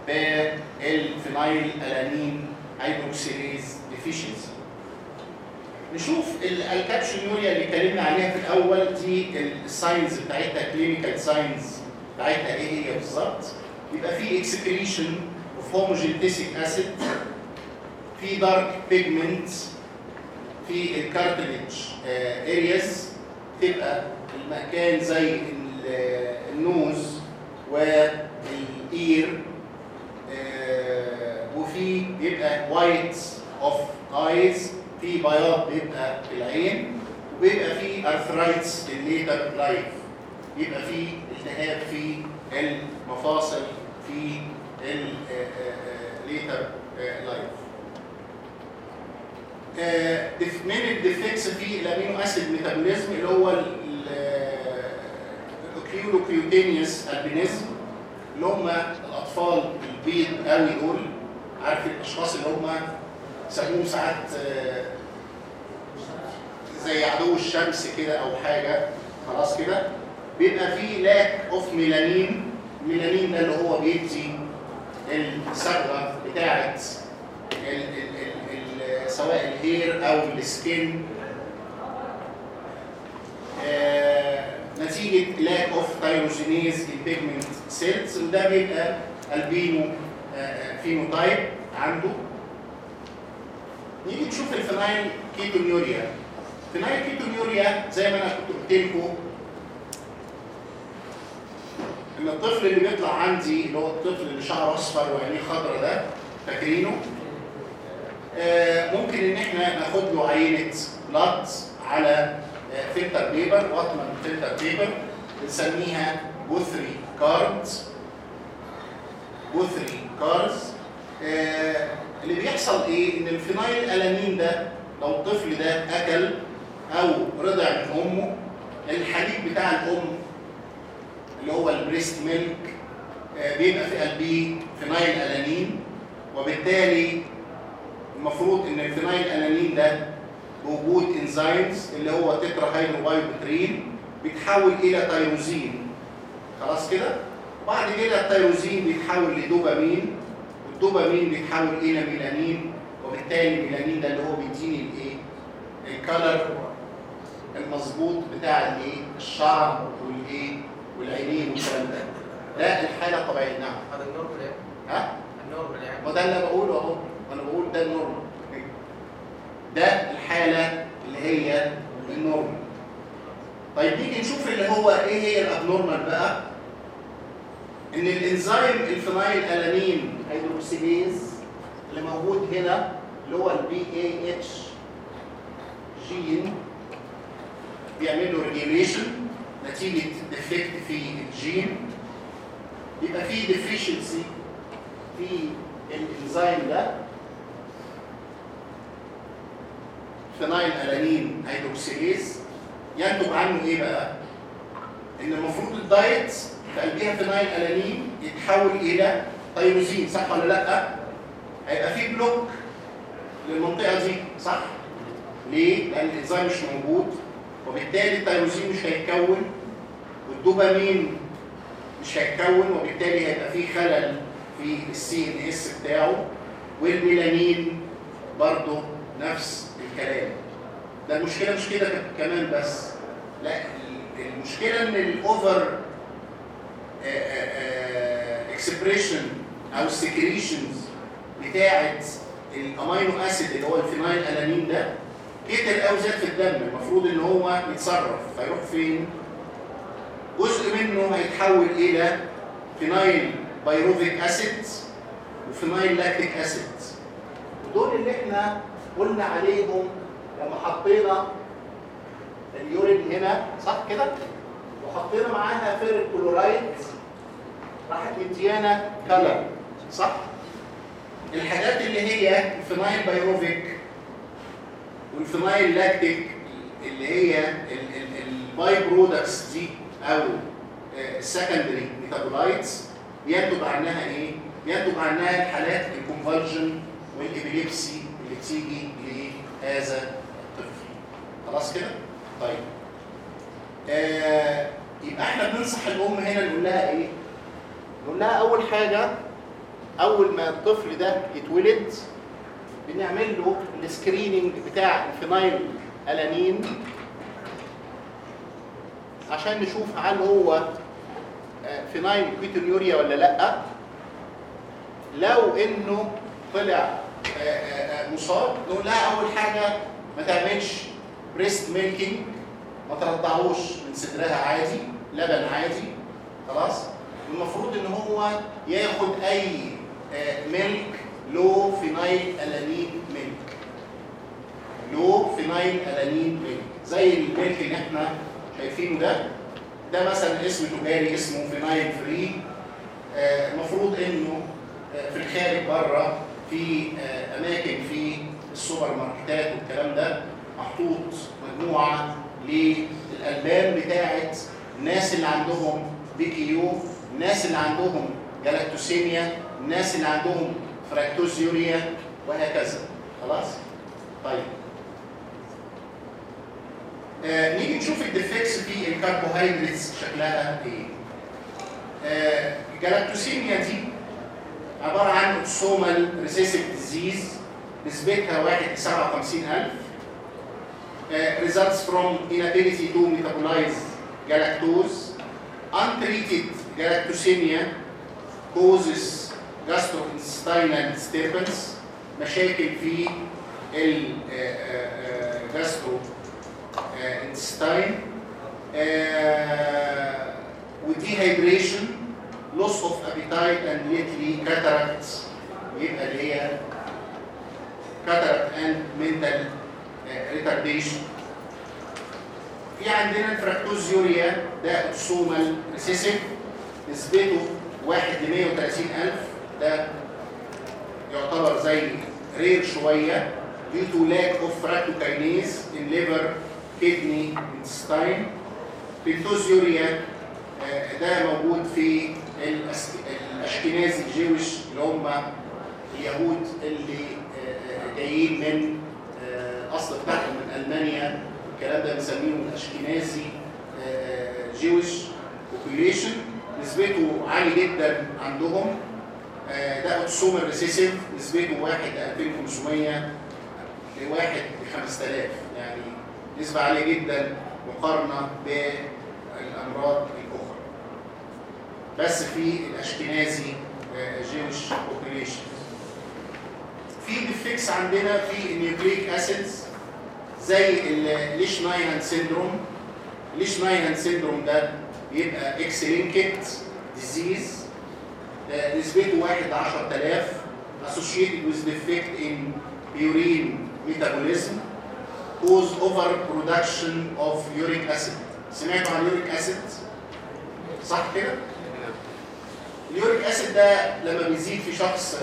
بال phenylalanine hydroxylase deficiency نشوف ال alkaptonuria اللي اتكلمنا عليها في الأول دي ال signs بتاعتها clinical signs بتاعتها إيه هي بالظبط؟ يبقى في excretion of homogentisic acid في dark pigment في ال cartilage areas تبقى المكان زي ال- ال nose وال ear آه، وفي بيبقى white of eyes في بياض بيبقى في العين وبيبقى في arthritis ال later life يبقى في التهاب في المفاصل في ال later life من ال defects في ال amino acid metabolism اللي هو ال oculocutaneous albinism اللي هم الأطفال البيض قوي دول عارف الأشخاص اللي هم يسموهم ساعات آه، زي عدو الشمس كده أو حاجة خلاص كده. بيبقى فيه lack of melanin ال melanin ده اللي هو بيدي الصبغه بتاعه سواء ال hair أو ال skin آه، نتيجة lack of tyrosinase ال pigment cells وده بيبقى albino phenotype عنده. نيجي نشوف ال phenylketonuria phenylketonuria زي ما أنا كنت قلت لكم أن الطفل اللي بيطلع عندي اللي هو الطفل اللي شعره أصفر وعينيه خضرا ده فاكرينه؟ آه، ممكن إن إحنا ناخد له عينة blood على آه، filter paper واتمان filter paper بنسميها Guthrie cards Guthrie cards آه، اللي بيحصل إيه؟ إن الفينايل ألانين ده لو الطفل ده أكل أو رضع من أمه الحليب بتاع الأم اللي هو ال breast milk آه، بيبقى في قلبيه فينايل ألانين وبالتالي المفروض إن الفينايل ألانين ده بوجود enzymes اللي هو tetrahydrobiopterin بيتحول إلى تيروزين خلاص كده؟ بعد كده التيروزين بيتحول ل dopamine. وال dopamine بيتحول إلى ميلانين وبالتالي الميلانين ده اللي هو بيديني الإيه؟ ال color المظبوط بتاع الإيه؟ الشعر والإيه؟ والعينين والكلام ده. ده الحالة الطبيعيه نعم. هذا ال normal يعني. ها؟ ال normal يعني. ما ده اللي بقوله أهو. أنا بقول ده ال normal. ده الحالة اللي هي ال normal. طيب نيجي نشوف اللي هو إيه هي ال abnormal بقى؟ إن الإنزيم ال phenylalanine hydroxylase اللي موجود هنا اللي هو ال PAH جين بيعمل له regulation نتيجة defect في الجين يبقى في deficiency في الإنزيم ده. phenylalanine hydroxylase ينتج عنه إيه بقى؟ إن المفروض ال diet phenylalanine يتحول إلى تيروزين صح ولا لأ؟ هيبقى في block للمنطقة دي صح؟ ليه؟ لأن الإنزيم مش موجود وبالتالي التيروزين مش هيتكون والدوبامين مش هيتكون وبالتالي هيبقى في خلل في ال CNS بتاعه والميلانين برضه نفس الكلام ده المشكلة مش كده كمان بس لا المشكلة إن ال over expression أو ال secretions بتاعه ال amino acid اللي هو الفينايل ألانين ده كتر قوي زاد في الدم. المفروض إن هو يتصرف فيروح فين؟ جزء منه هيتحول إلى phenylpyruvic acid و phenyllactic acid ودول اللي إحنا قلنا عليهم لما حطينا ال urine هنا صح كده؟ وحطينا معاها ferric chloride راحت مديانا color صح الحاجات اللي هي ال phenylpyruvic وال phenyllactic اللي هي ال by-products دي أو ال secondary metabolites بينتج عنها إيه؟ بينتج عنها الحالات ال convulsion وال epilepsy اللي بتيجي لهذا الطفل. خلاص كده؟ طيب. آه يبقى إحنا بننصح الأم هنا نقول لها إيه؟ نقول لها أول حاجة أول ما الطفل ده يتولد بنعمل له ال screening بتاع الفينايل ألانين عشان نشوف هل هو phenylketonuria ولا لأ لو إنه طلع مصاب نقول لها أول حاجة ما تعملش breast milking ما ترضعوش من صدرها عادي لبن عادي خلاص؟ المفروض إن هو ياخد أي milk low phenylalanine milk low phenylalanine milk زي ال milk اللي إحنا شايفينه ده. ده مثلا اسم تجاري اسمه phenyl free. المفروض إنه في الخارج بره في أماكن في السوبر ماركتات والكلام ده محطوط مجموعة للألبان بتاعة الناس اللي عندهم PKU الناس اللي عندهم galactosemia الناس اللي عندهم fructosuria وهكذا. خلاص؟ طيب. آه نيجي نشوف ال defects في الكربوهيدراتس شكلها إيه. آه الجلاكتوسيميا دي عبارة عن اوتسومال ريسيسيف ديزيز نسبتها 1 ل 57000 uh, results from inability to metabolize galactose. Untreated galactosemia causes gastrointestinal disturbance مشاكل في الجاسترو intestine و dehydration loss of appetite and lately cataracts يبقى اللي هي cataract and mental retardation في عندنا ال fructosuria ده autosomal recessive نسبته 1 ل 130000 ده يعتبر زي rare شوية. Due to lack of fructokinase in liver kidney intestine pentosuria ده موجود في ال Ashkenazi Jewish اللي هم اليهود اللي جايين من الاصل بتاعهم من ألمانيا. الكلام ده بنسميه ال Ashkenazi Jewish population نسبته عالي جدا عندهم. ده autosomal recessive نسبته 1 ل 2500 لواحد ل 5000 يعني نسبة عالية جدا مقارنة بالأمراض الأخرى. بس في ال Ashkenazi Jewish population في defects عندنا في ال nucleic acids زي ال Lesch-Nyhan syndrome ال Lesch-Nyhan syndrome ده بيبقى X-linked disease نسبته 1 ل 10000 associated with defect in purine metabolism cause overproduction of uric acid. سمعتوا عن uric acid صح كده؟ ال uric acid ده لما بيزيد في شخص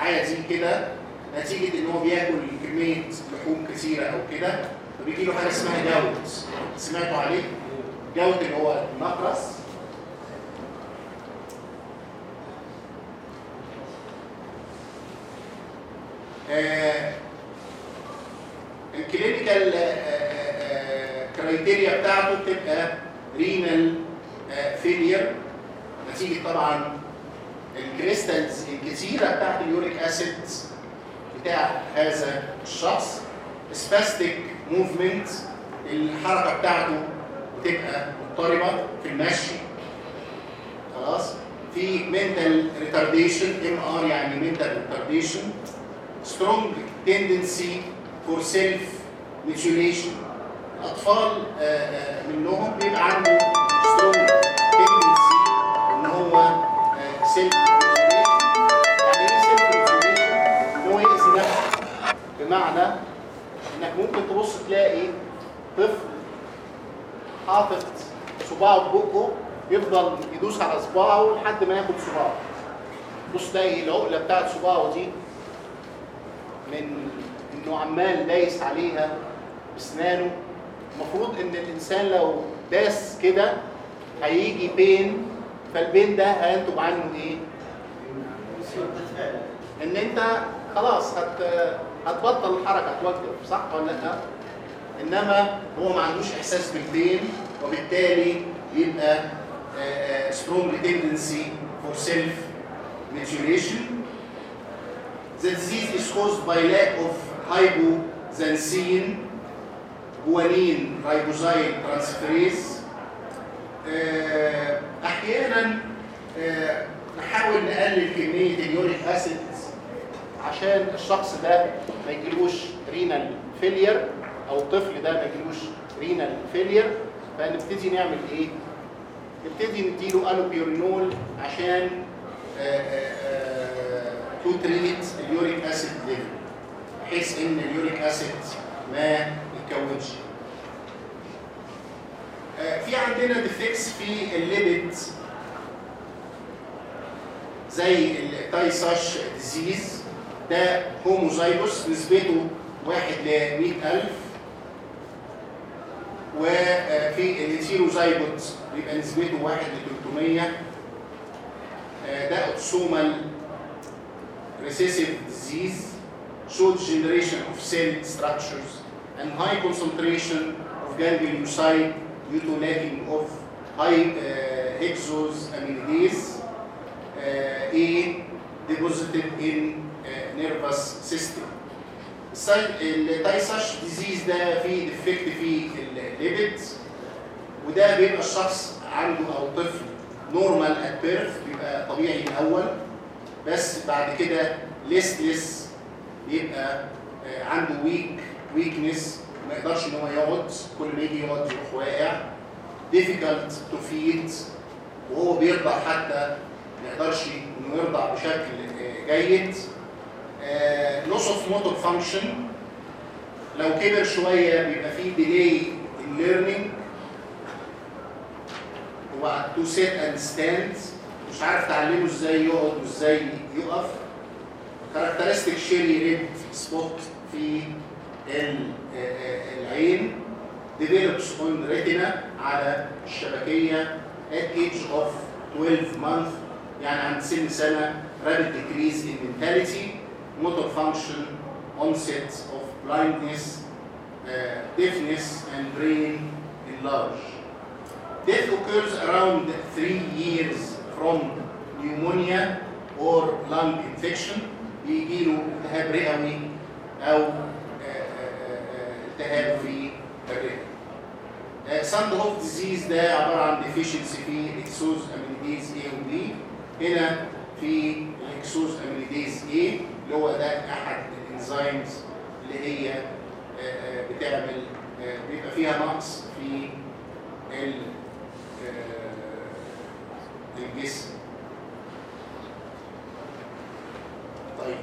عادي كده نتيجة إن هو بياكل كمية لحوم كثيرة أو كده فبيجي له حاجة اسمها gout سمعتوا عليه؟ gout اللي هو النقرس آه ال clinical criteria بتاعته بتبقى renal failure نتيجة طبعا ال crystals الكثيرة بتاعت ال uric acid بتاع هذا الشخص. spastic movement الحركة بتاعته بتبقى مضطربة في المشي. خلاص؟ في mental retardation MR يعني mental retardation strong tendency for self mutilation الاطفال منهم بيبقى عنده strong tendency إن هو self يعني إيه self إن هو يأذي نفسه. بمعنى إنك ممكن تبص تلاقي طفل حاطط صباعه في بقه يفضل يدوس على صباعه لحد ما ياخد صباعه. بص تلاقي العقلة بتاعت صباعه دي من انه عمال دايس عليها باسنانه المفروض إن الإنسان لو داس كده هيجي بين فالبين ده هينتج عنه إيه؟ إن أنت خلاص هت هتبطل الحركة هتوقف صح ولا لأ؟ إنما هو ما عندوش إحساس بال pain وبالتالي يبقى strong tendency for self mutilation. The disease is caused by lack of hypoxanthine, guanine phosphoribosyl transferase. آه، أحيانا آه، نحاول نقلل كمية ال uric acid عشان الشخص ده ما يجيلوش renal failure أو الطفل ده ما يجيلوش renal failure فنبتدي نعمل إيه؟ نبتدي نديله allopurinol عشان to treat ال uric acid level بحيث إن ال uric acid ما يتكونش آه، في عندنا defects في ال lipid زي ال Tay-Sachs disease ده homozygous نسبته 1 ل 100000 وفي ال heterozygote بيبقى نسبته 1 ل 300 آه، ده autosomal recessive disease showed degeneration of cell structures and high concentration of ganglioside due to lacking of high uh, hexosaminidase uh, A deposited in nervous system. ال Tay-Sachs disease ده فيه defect في ال lipids وده بيبقى الشخص عنده أو طفل normal at birth بيبقى طبيعي الأول بس بعد كده listless بيبقى آه، عنده weak weakness ما يقدرش إن هو يقعد. كل ما يجي يقعد يروح واقع. Difficult to feed. وهو بيرضع حتى ما يقدرش إنه يرضع بشكل آه، جيد. loss of motor function لو كبر شوية بيبقى فيه delay in learning how to sit and stand مش عارف تعلمه إزاي يقعد وإزاي يقف. كاركترستيك شيري ريد سبوت في آه، آه، العين. Develops on retina على الشبكية at age of 12 month يعني عند سن سنة. Rapid decrease in mentality. motor function onset of blindness uh, deafness and brain enlarge death occurs around three years from pneumonia or lung infection بيجي له التهاب رئوي او آه، آه، آه، التهاب في الرئه ساند هوف ديزيز ده عباره عن ديفيشنسي في الاكسوز اميليديز A و B هنا في الاكسوز اميليديز A اللي هو ده أحد ال enzymes اللي هي آه، آه، بتعمل آه، بيبقى فيها نقص في ال- الجسم. طيب.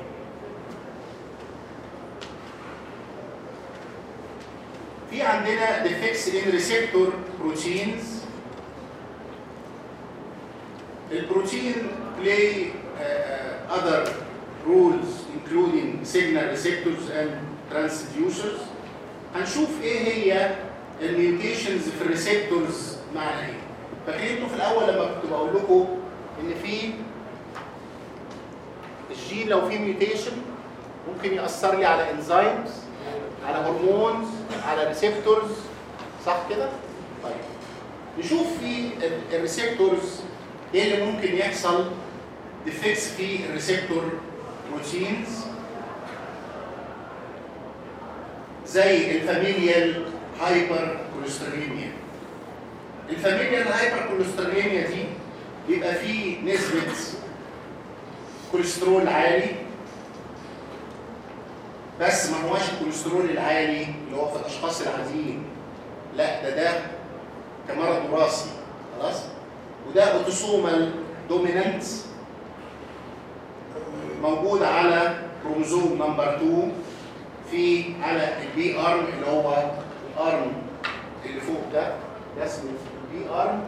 في عندنا defects in receptor proteins. البروتين play uh, other roles including signal receptors and transducers. هنشوف إيه هي ال mutations في ال receptors معنى إيه. فاكرين أنتوا في الأول لما كنت بقول لكم إن في الجين لو في mutation ممكن يأثر لي على enzymes على hormones على receptors صح كده؟ طيب. نشوف في ال receptors إيه اللي ممكن يحصل defects في ال receptor proteins زي ال familial hypercholesterolemia ال familial hypercholesterolemia دي بيبقى فيه نسبة كوليسترول عالي بس ما هواش الكوليسترول العالي اللي هو في الأشخاص العاديين. لا ده ده كمرض وراثي خلاص؟ وده autosomal dominant موجود على كروموزوم number 2 في على ال P arm اللي هو ال arm اللي فوق ده ده اسمه ال P arm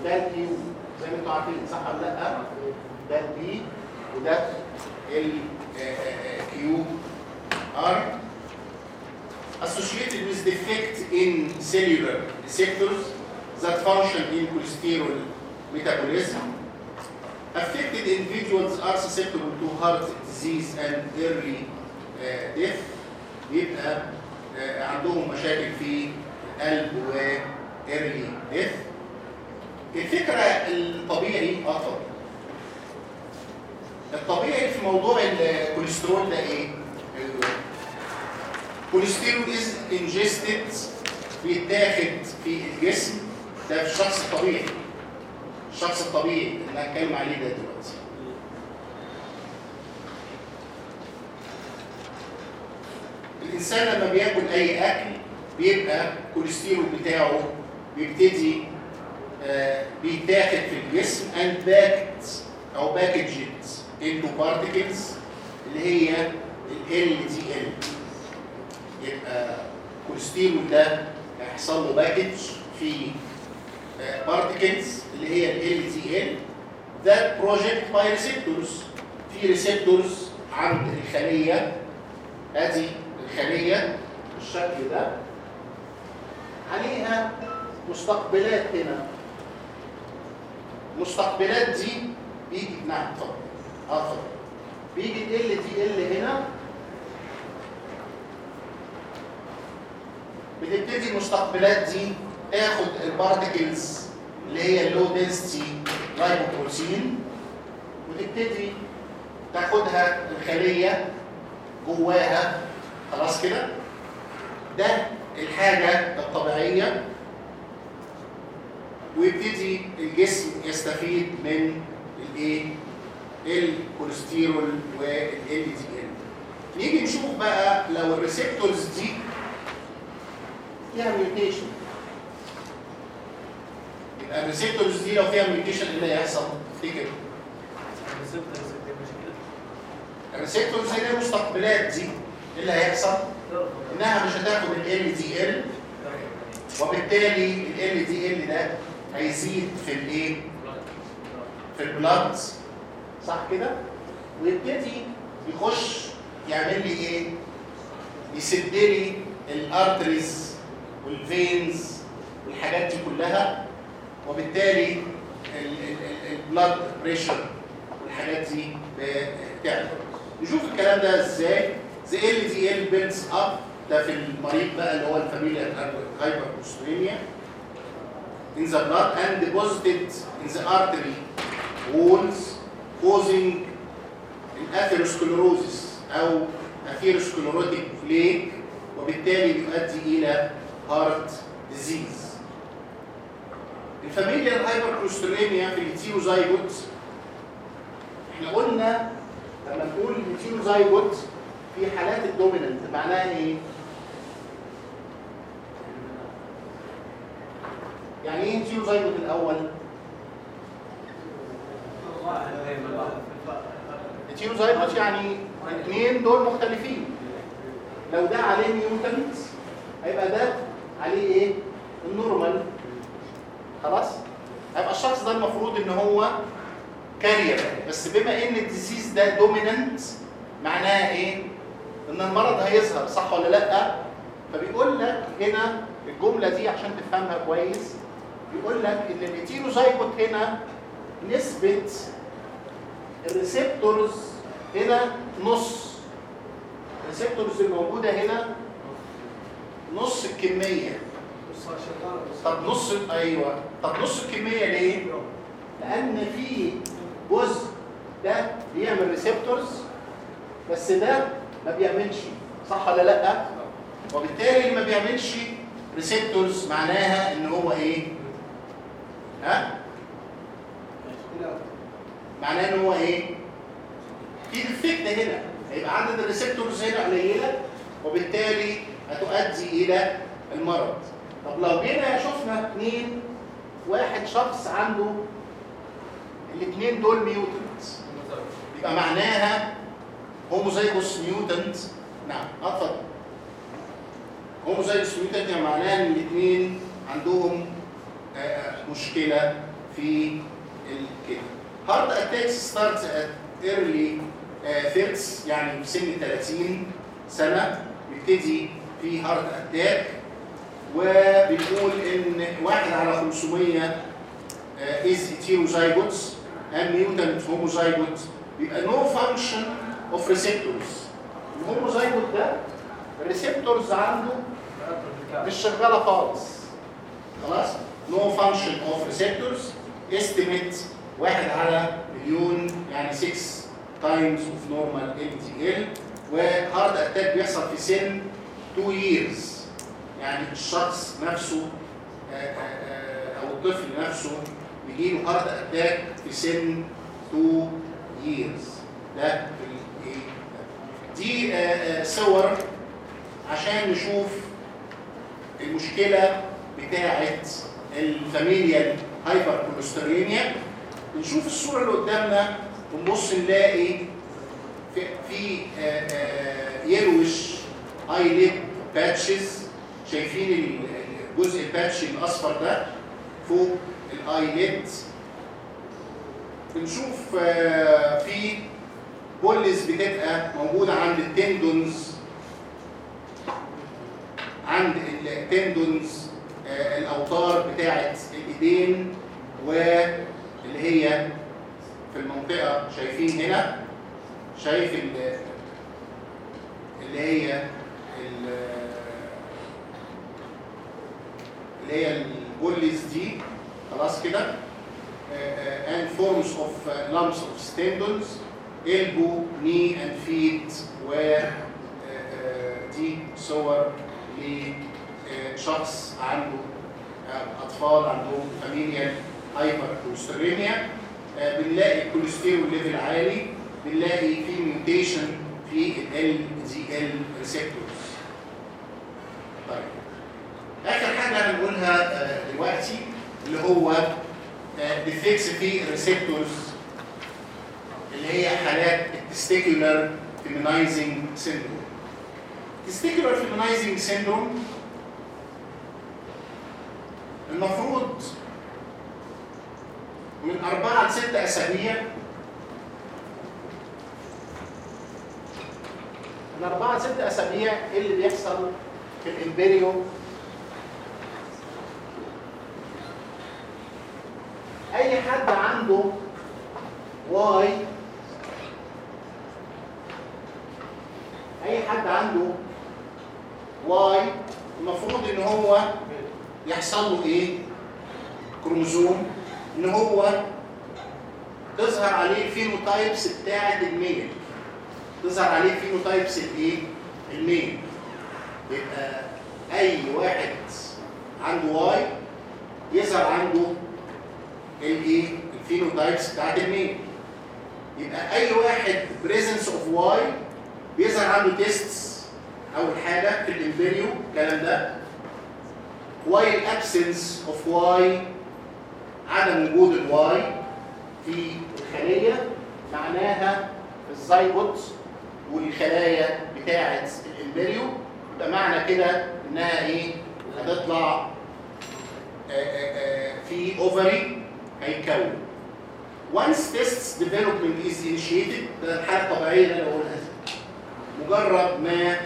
وده ال Q زي ما أنتم عارفين صح ولا لأ؟ ده ال P وده ال Q are associated with defect in cellular receptors that function in cholesterol metabolism. Affected individuals are susceptible to heart disease and early uh, death. بيبقى uh, عندهم مشاكل في القلب و early death. الفكرة الطبيعي آه. الطبيعي في موضوع الكوليسترول ده إيه؟ الكوليسترول is ingested بيتاخد في الجسم ده في الشخص الطبيعي الشخص الطبيعي اللي هتكلم عليه ده دلوقتي. الإنسان لما بياكل أي أكل بيبقى الكوليسترول بتاعه بيبتدي آه، بيتاخد في الجسم and packed أو packaged into particles اللي هي ال LDL يبقى الكوليسترول ده هيحصل له package في particles اللي هي ال LDL that project by receptors. في receptors عند الخلية. ادي الخلية بالشكل ده. عليها مستقبلات هنا. المستقبلات دي بيجي نعم اتفضل آه بيجي LDL هنا. بتبتدي المستقبلات دي تاخد ال particles اللي هي ال low density lipoprotein وتبتدي تاخدها الخلية جواها. خلاص كده؟ ده الحاجة الطبيعية. ويبتدي الجسم يستفيد من الايه؟ الكوليسترول وال LDL نيجي نشوف بقى لو ال receptors دي فيها mutation يبقى ال receptors دي لو فيها mutation إيه اللي هيحصل؟ تفتكر مش كده ال receptors هي المستقبلات دي إيه اللي هيحصل؟ إنها مش هتاخد LDL وبالتالي LDL ده هيزيد في الايه؟ في ال blood صح كده؟ ويبتدي يخش يعمل لي إيه؟ يسد لي ال arteries وال veins والحاجات دي كلها وبالتالي ال blood pressure والحاجات دي بتعلى. نشوف الكلام ده إزاي. The LDL builds up. ده في المريض بقى اللي هو ال familial hypercholesterolemia in the blood and deposited in the artery walls causing ال atherosclerosis أو atherosclerotic plaque وبالتالي بيؤدي إلى heart disease ال familial ال hypercholesterolemia في ال heterozygote إحنا قلنا لما نقول ال heterozygote في حالات ال dominant معناها إيه؟ يعني إيه heterozygote الأول؟ heterozygote يعني الاثنين دول مختلفين لو ده عليه mutant هيبقى ده عليه إيه؟ ال normal خلاص؟ هيبقى الشخص ده المفروض إن هو carrier بس بما إن ال disease ده dominant معناها إيه؟ إن المرض هيظهر صح ولا لأ؟ فبيقول لك هنا الجملة دي عشان تفهمها كويس بيقول لك إن ال heterozygote هنا نسبة ال receptors هنا نص ال receptors الموجوده هنا نص الكمية طب نص أيوه طب نص الكمية ليه؟ لأن في جزء ده بيعمل receptors بس ده ما بيعملش صح ولا لأ؟ وبالتالي اللي ما بيعملش receptors معناها إن هو إيه؟ ها؟ معناه إن هو إيه؟ في defect هنا هيبقى عدد ال receptors هنا قليلة وبالتالي هتؤدي إلى المرض. طب لو جينا شفنا اثنين واحد شخص عنده الاثنين دول mutant يبقى معناها homozygous mutant نعم اتفضل. homozygous mutant يعني معناها إن الاثنين عندهم آه، آه، مشكلة في الكلى. heart attacks start at early thirties يعني في سن 30 سنة بيبتدي في heart attack وبنقول إن واحد على 500 is heterozygotes and mutant homozygote بيبقى no function of receptors. ال homozygote ده ال receptors عنده مش شغالة خالص. خلاص؟ No function of receptors. Estimate واحد على مليون يعني 6 times of normal LDL و heart attack بيحصل في سن 2 years. يعني الشخص نفسه آه، آه، آه، أو الطفل نفسه بيجيله heart attack في سن 2 years. ده الايه دي صور عشان نشوف المشكلة بتاعه ال familial hypercholesterolemia نشوف الصورة اللي قدامنا ونبص نلاقي في, في yellowish eyelid patches شايفين الجزء ال patch الأصفر ده فوق ال eyelid بنشوف آه، في balls بتبقى موجودة عند ال tendons. عند ال tendons آه، الأوتار بتاعه الإيدين واللي هي في المنطقة شايفين هنا. شايف ال- اللي هي ال- اللي هي ال balls دي خلاص كده. uh, uh, and forms of uh, lumps of tendons elbow knee and feet و uh, uh, دي صور لشخص عنده أطفال عندهم familial hypercholesterolemia بنلاقي الكوليسترول level عالي. بنلاقي في mutation في LDL receptors طيب. هنقولها آه، دلوقتي اللي هو defects في ال receptors اللي هي حالات ال testicular feminizing syndrome testicular feminizing syndrome المفروض من أربعة لستة أسابيع من أربعة لستة أسابيع إيه اللي بيحصل في ال embryo؟ أي حد عنده Y أي حد عنده Y المفروض إن هو يحصل له إيه؟ كروموزوم إن هو تظهر عليه ال phenotypes بتاعة ال male تظهر عليه phenotypes الإيه؟ ال male يبقى أي واحد عنده Y يظهر عنده الايه؟ ال phenotypes بتاعت ال male. يبقى أي واحد presence of Y بيظهر عنده testes اول حاجة في ال embryo الكلام ده. وال absence of Y عدم وجود ال Y في الخلية معناها في الزيجوت والخلايا بتاعه ال embryo يبقى معنى كده إنها إيه؟ هتطلع آه، آه، آه، في ovary هيتكون once testes development is initiated ده الحالة الطبيعية اللي أنا بقولها. مجرد ما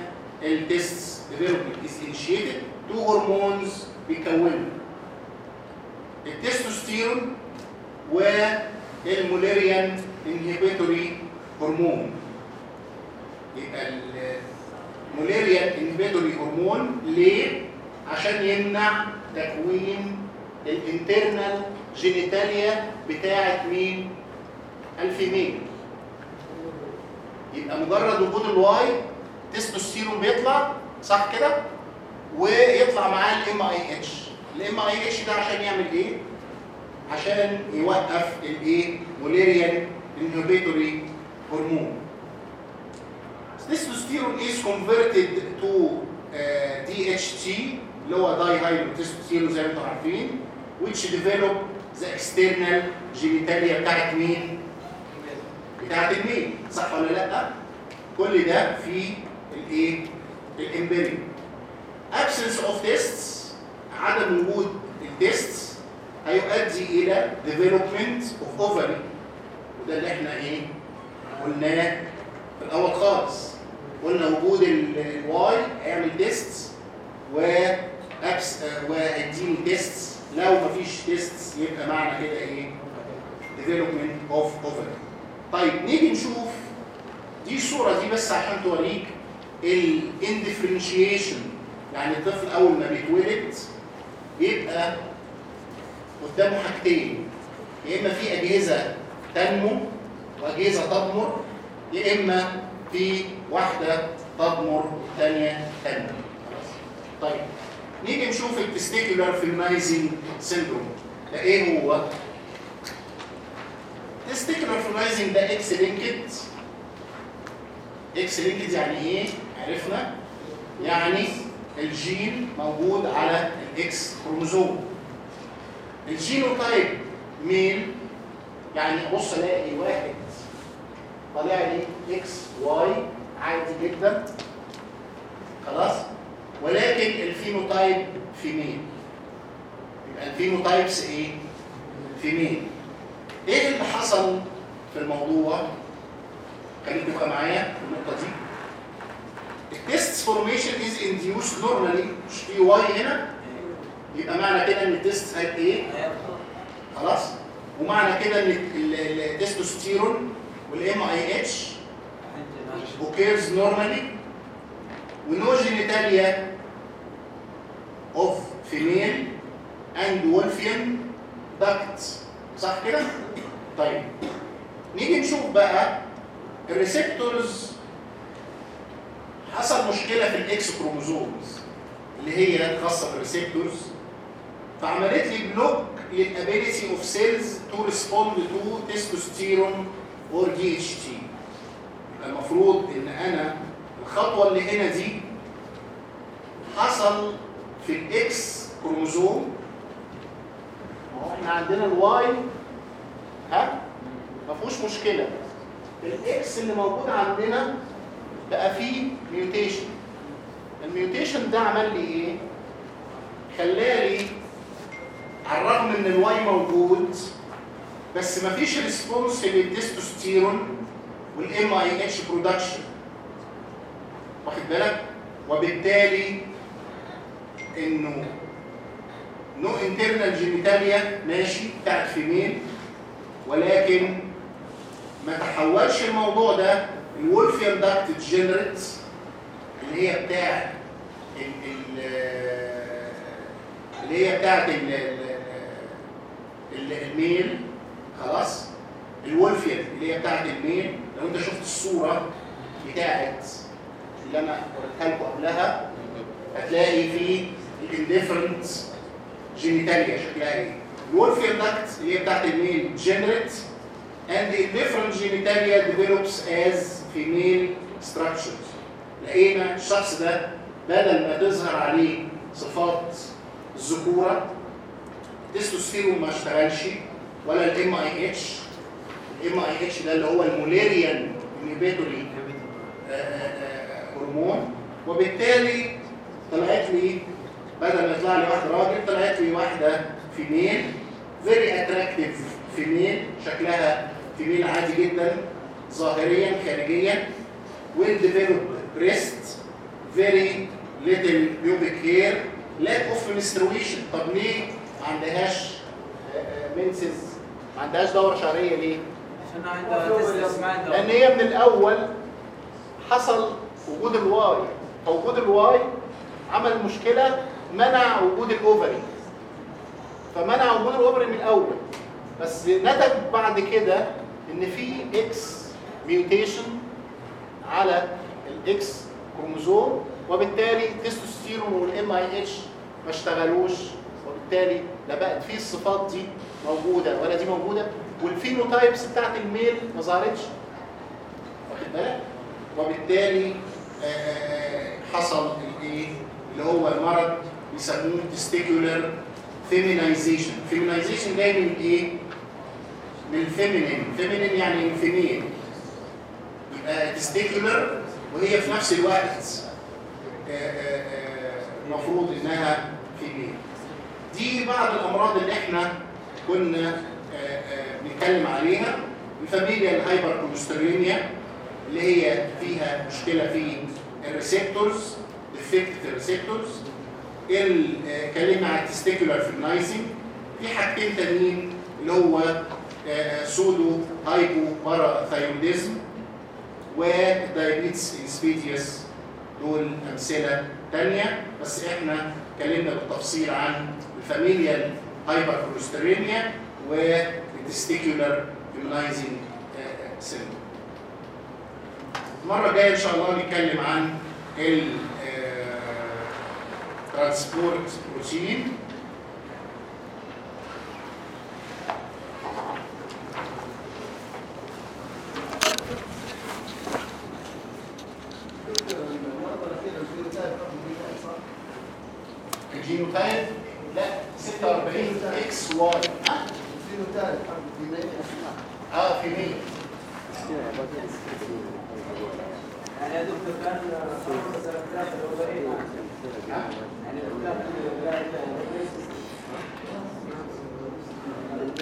ال testes development is initiated two hormones بيكونوا التستوستيرون وال Müllerian inhibitory hormone يبقى ال Müllerian inhibitory hormone ليه؟ عشان يمنع تكوين ال internal genitalia بتاعت مين؟ ال female يبقى مجرد وجود ال Y testosterone بيطلع صح كده؟ ويطلع معاه الام اي اتش الام اي اتش ده عشان يعمل إيه؟ عشان يوقف الايه؟ Müllerian inhibitory hormone testosterone is converted to uh, DHT اللي هو dihydrotestosterone زي ما أنتم عارفين which develop the external genitalia بتاعت مين؟ بتاعت ال male صح ولا لأ؟ كل ده في الايه؟ ال embryo absence of tests عدم وجود ال testes هيؤدي إلى development of ovary وده اللي إحنا إيه؟ قلناه في الأول خالص قلنا وجود ال Y هيعمل testes و أبس وهيديني testes لو مفيش testes يبقى معنى كده إيه؟ development of ovary. طيب نيجي نشوف دي الصورة دي بس عشان توريك ال undifferentiation يعني الطفل أول ما بيتولد بيبقى قدامه حاجتين. يا إما في أجهزة تنمو وأجهزة تضمر يا إما في واحدة تضمر والثانيه تنمو؟ طيب. نيجي نشوف ال testicular feminizing syndrome. ده إيه هو؟ testicular feminizing ده X-linked X-linked يعني إيه؟ عرفنا. يعني الجين موجود على ال X chromosome. ال genotype male يعني ابص ألاقي واحد. طالع لي XY عادي جدا. خلاص؟ ولكن ال phenotype female يبقى ال phenotypes إيه؟ female إيه اللي حصل في الموضوع؟ خليك تبقى معايا في النقطة دي. ال testes formation is induced normally مش في Y هنا. يبقى معنى كده إن ال testes هيبقى إيه؟ خلاص. ومعنى كده إن ال- ال- ال testosterone وال MIH occurs normally. و no genitalia of female and wolfian duct. صح كده؟ طيب. نيجي نشوف بقى ال receptors حصل مشكلة في ال X chromosomes اللي هي خاصة بال receptors فعملت لي block لل ability of cells to respond to testosterone or DHT المفروض إن أنا الخطوة اللي هنا دي حصل في ال X chromosome. إحنا عندنا ال Y ها؟ ما فيهوش مشكلة. ال X اللي موجود عندنا بقى فيه mutation ال mutation ده عمل لي إيه؟ خلالي على الرغم إن ال Y موجود بس مفيش response لل testosterone وال MIH production واخد بالك؟ وبالتالي إنه no internal genitalia ماشي بتاعت female ولكن ما تحولش الموضوع ده ال Wolffian duct generate اللي هي بتاع ال- ال- اللي هي بتاعت ال- ال- ال- ال male خلاص؟ ال Wolffian اللي هي بتاعت ال male. لو انت شفت الصورة بتاعت اللي أنا وريتها لكم قبلها هتلاقي فيه ال indifferent genitalia شكلها إيه؟ ال Wolffian duct اللي هي بتاعت ال male and the indifferent genitalia develops as female structures. لقينا الشخص ده بدل ما تظهر عليه صفات الذكوره التستوستيرون ما اشتغلش ولا الام اي اتش الام اي اتش ده اللي هو ال Müllerian inhibitory hormone وبالتالي طلعت لي بدل ما يطلع لي واحد راجل طلعت لي واحدة female very attractive female شكلها female عادي جدا ظاهريا خارجيا well developed breast very little pubic hair lack of menstruation طب ليه ما عندهاش menses ما عندهاش دورة شهريه ليه؟ عشان عندها لأن هي من الأول حصل وجود ال Y وجود ال Y عمل مشكلة منع وجود ال ovary فمنع وجود ال ovary من الأول. بس نتج بعد كده إن في X mutation على ال X chromosome وبالتالي ال testosterone وال MIH ما اشتغلوش وبالتالي لا بقت فيه الصفات دي موجودة ولا دي موجودة. وال phenotypes بتاعت ال male ما ظهرتش. واخد بالك؟ وبالتالي حصل الإيه؟ اللي هو المرض بيسموه testicular feminization feminization جاي من إيه؟ من ال feminine feminine يعني ال female يبقى testicular وهي في نفس الوقت آه، آه، آه، المفروض إنها female دي بعض الأمراض اللي إحنا كنا آه، آه، بنتكلم عليها. ال familial hypercholesterolemia اللي هي فيها مشكلة في ال receptors defect ال receptors اتكلمنا على ال testicular feminizing في حاجتين تانيين اللي هو pseudohypoparathyroidism وال diabetes insipidus دول أمثلة تانية. بس إحنا اتكلمنا بالتفصيل عن ال familial hypercholesterolemia وال testicular feminizing syndrome المرة الجاية إن شاء الله نتكلم عن ال transport protein ال genotype؟ لا 46 XY. ها؟ آه في 100 يعني يا دكتور كان خمسة ثلاثة الأولين ها يعني كان